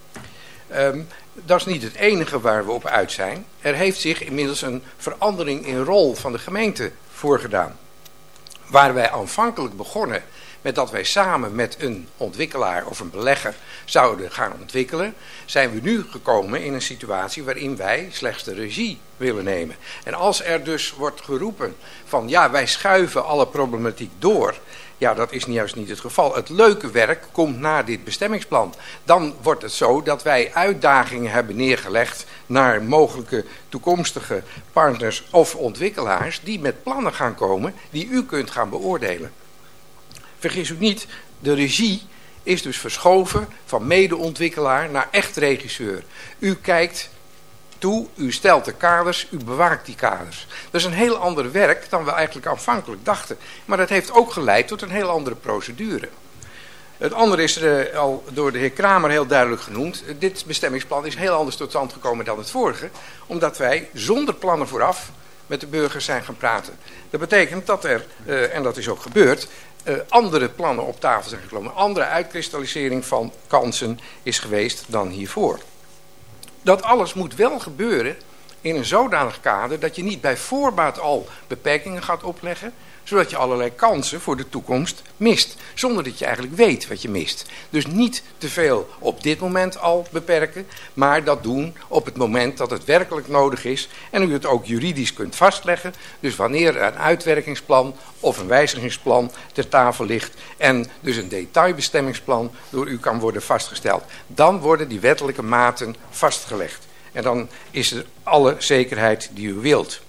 Speaker 14: Um, dat is niet het enige waar we op uit zijn. Er heeft zich inmiddels een verandering in rol van de gemeente voorgedaan waar wij aanvankelijk begonnen met dat wij samen met een ontwikkelaar of een belegger zouden gaan ontwikkelen, zijn we nu gekomen in een situatie waarin wij slechts de regie willen nemen. En als er dus wordt geroepen van ja, wij schuiven alle problematiek door, ja, dat is juist niet het geval. Het leuke werk komt na dit bestemmingsplan. Dan wordt het zo dat wij uitdagingen hebben neergelegd naar mogelijke toekomstige partners of ontwikkelaars die met plannen gaan komen die u kunt gaan beoordelen. Vergis u niet, de regie is dus verschoven van medeontwikkelaar naar echt regisseur. U kijkt toe, u stelt de kaders, u bewaakt die kaders. Dat is een heel ander werk dan we eigenlijk aanvankelijk dachten. Maar dat heeft ook geleid tot een heel andere procedure. Het andere is uh, al door de heer Kramer heel duidelijk genoemd. Dit bestemmingsplan is heel anders tot stand gekomen dan het vorige. Omdat wij zonder plannen vooraf met de burgers zijn gaan praten. Dat betekent dat er, uh, en dat is ook gebeurd, uh, andere plannen op tafel zijn gekomen. Andere uitkristallisering van kansen is geweest dan hiervoor. Dat alles moet wel gebeuren in een zodanig kader dat je niet bij voorbaat al beperkingen gaat opleggen zodat je allerlei kansen voor de toekomst mist. Zonder dat je eigenlijk weet wat je mist. Dus niet te veel op dit moment al beperken, maar dat doen op het moment dat het werkelijk nodig is. En u het ook juridisch kunt vastleggen. Dus wanneer een uitwerkingsplan of een wijzigingsplan ter tafel ligt en dus een detailbestemmingsplan door u kan worden vastgesteld. Dan worden die wettelijke maten vastgelegd. En dan is er alle zekerheid die u wilt.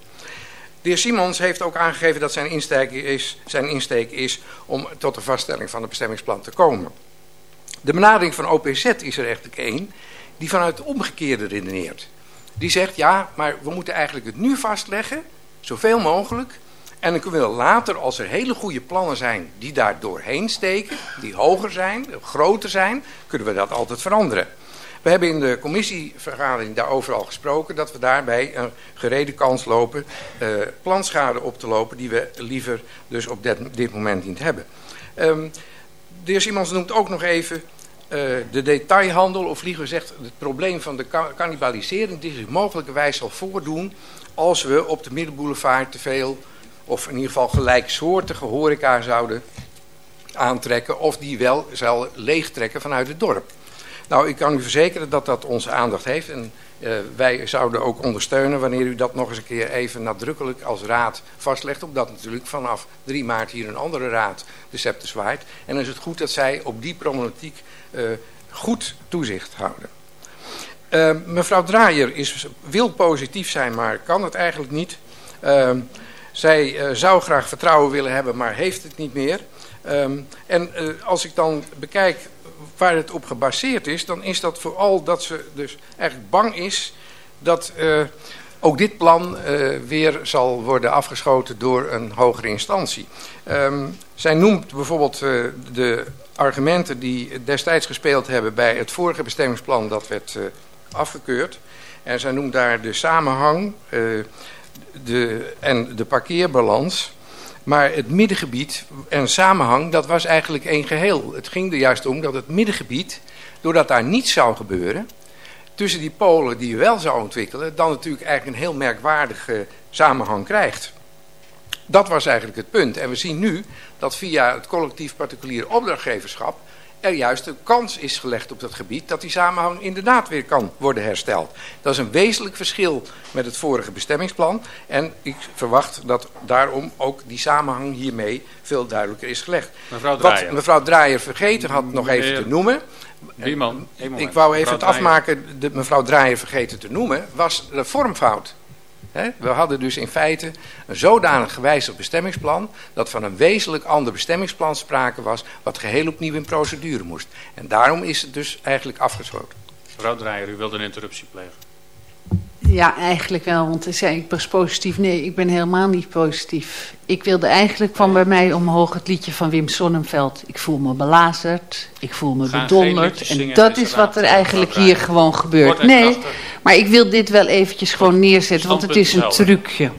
Speaker 14: De heer Simons heeft ook aangegeven dat zijn insteek, is, zijn insteek is om tot de vaststelling van het bestemmingsplan te komen. De benadering van OPZ is er echt één die vanuit het omgekeerde redeneert. Die zegt, ja, maar we moeten eigenlijk het nu vastleggen, zoveel mogelijk. En dan kunnen we later, als er hele goede plannen zijn die daar doorheen steken, die hoger zijn, groter zijn, kunnen we dat altijd veranderen. We hebben in de commissievergadering daarover al gesproken dat we daarbij een gerede kans lopen uh, planschade op te lopen die we liever dus op dit, moment niet hebben. Um, de heer Simons noemt ook nog even uh, de detailhandel, of liever gezegd het probleem van de cannibalisering die zich mogelijkerwijs zal voordoen als we op de Middenboulevard te veel, of in ieder geval gelijksoortige horeca zouden aantrekken, of die wel zal leegtrekken vanuit het dorp. Nou, ik kan u verzekeren dat dat onze aandacht heeft. En uh, wij zouden ook ondersteunen wanneer u dat nog eens een keer even nadrukkelijk als raad vastlegt. Omdat natuurlijk vanaf 3 maart hier een andere raad de scepter zwaait. En dan is het goed dat zij op die problematiek uh, goed toezicht houden. Uh, mevrouw Draaier is, wil positief zijn, maar kan het eigenlijk niet. zij zou graag vertrouwen willen hebben, maar heeft het niet meer. Um, en als ik dan bekijk waar het op gebaseerd is, dan is dat vooral dat ze dus eigenlijk bang is dat uh, ook dit plan uh, weer zal worden afgeschoten door een hogere instantie. Um, zij noemt bijvoorbeeld uh, de argumenten die destijds gespeeld hebben bij het vorige bestemmingsplan dat werd afgekeurd. En zij noemt daar de samenhang de, en de parkeerbalans. Maar het middengebied en samenhang, dat was eigenlijk één geheel. Het ging er juist om dat het middengebied, doordat daar niets zou gebeuren... tussen die polen die je wel zou ontwikkelen... dan natuurlijk eigenlijk een heel merkwaardige samenhang krijgt. Dat was eigenlijk het punt. En we zien nu dat via het collectief particulier opdrachtgeverschap er juist een kans is gelegd op dat gebied dat die samenhang inderdaad weer kan worden hersteld. Dat is een wezenlijk verschil met het vorige bestemmingsplan en ik verwacht dat daarom ook die samenhang hiermee veel duidelijker is gelegd.
Speaker 4: Mevrouw Draaier.
Speaker 14: Wat mevrouw Draaier vergeten had nog even te noemen.
Speaker 4: Wieman,
Speaker 14: ik wou even het afmaken, de mevrouw Draaier vergeten te noemen, was de vormfout. We hadden dus in feite een zodanig gewijzigd bestemmingsplan... dat van een wezenlijk ander bestemmingsplan sprake was... wat geheel opnieuw in procedure moest. En daarom is het dus eigenlijk afgesloten.
Speaker 4: Mevrouw Draaier, u wilde een interruptie plegen.
Speaker 8: Ja, eigenlijk wel, want dan zei ik was positief. Nee, ik ben helemaal niet positief. Ik wilde eigenlijk van bij mij omhoog het liedje van Wim Sonnenveld. Ik voel me belazerd, ik voel me bedonderd. En dat is wat er eigenlijk hier gewoon gebeurt. Nee, maar ik wil dit wel eventjes gewoon neerzetten, want het is een trucje.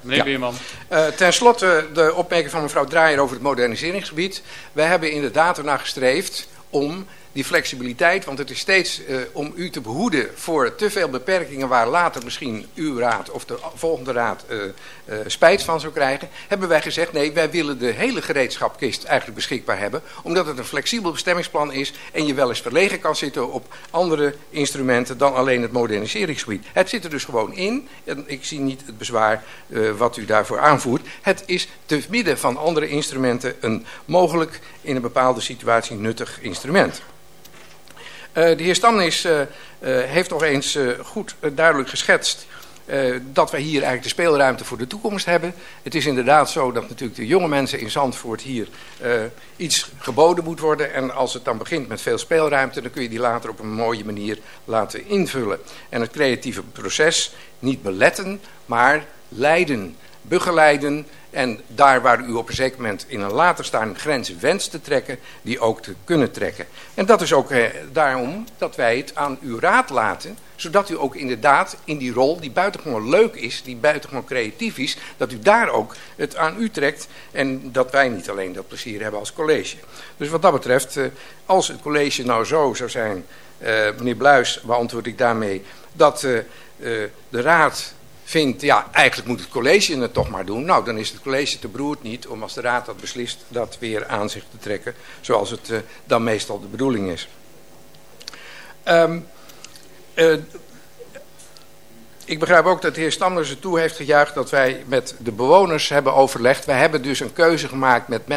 Speaker 4: Meneer Weerman.
Speaker 14: Uh, ten slotte de opmerking van mevrouw Draaier over het moderniseringsgebied. Wij hebben inderdaad ernaar gestreefd om die flexibiliteit, want het is steeds uh, om u te behoeden voor te veel beperkingen waar later misschien uw raad of de volgende raad uh, uh, spijt van zou krijgen, hebben wij gezegd nee, wij willen de hele gereedschapkist eigenlijk beschikbaar hebben, omdat het een flexibel bestemmingsplan is en je wel eens verlegen kan zitten op andere instrumenten dan alleen het moderniseringsgebied. Het zit er dus gewoon in en ik zie niet het bezwaar wat u daarvoor aanvoert. Het is te midden van andere instrumenten een mogelijk in een bepaalde situatie nuttig instrument. Uh, de heer Stamnis uh, uh, heeft nog eens goed duidelijk geschetst dat wij hier eigenlijk de speelruimte voor de toekomst hebben. Het is inderdaad zo dat natuurlijk de jonge mensen in Zandvoort hier iets geboden moet worden. En als het dan begint met veel speelruimte, dan kun je die later op een mooie manier laten invullen. En het creatieve proces niet beletten, maar leiden, begeleiden en daar waar u op een zeker moment in een later staan grenzen wenst te trekken, die ook te kunnen trekken. En dat is ook eh, daarom dat wij het aan uw raad laten, zodat u ook inderdaad in die rol, die buitengewoon leuk is, die buitengewoon creatief is, dat u daar ook het aan u trekt en dat wij niet alleen dat plezier hebben als college. Dus wat dat betreft, eh, als het college nou zo zou zijn, eh, meneer Bluis, beantwoord ik daarmee, dat de raad vindt, ja, eigenlijk moet het college het toch maar doen. Nou, dan is het college te beroerd niet om als de raad dat beslist, dat weer aan zich te trekken. Zoals het uh, dan meestal de bedoeling is. Um, uh, ik begrijp ook dat de heer Stamler ze toe heeft gejuicht dat wij met de bewoners hebben overlegd. Wij hebben dus een keuze gemaakt met mensen.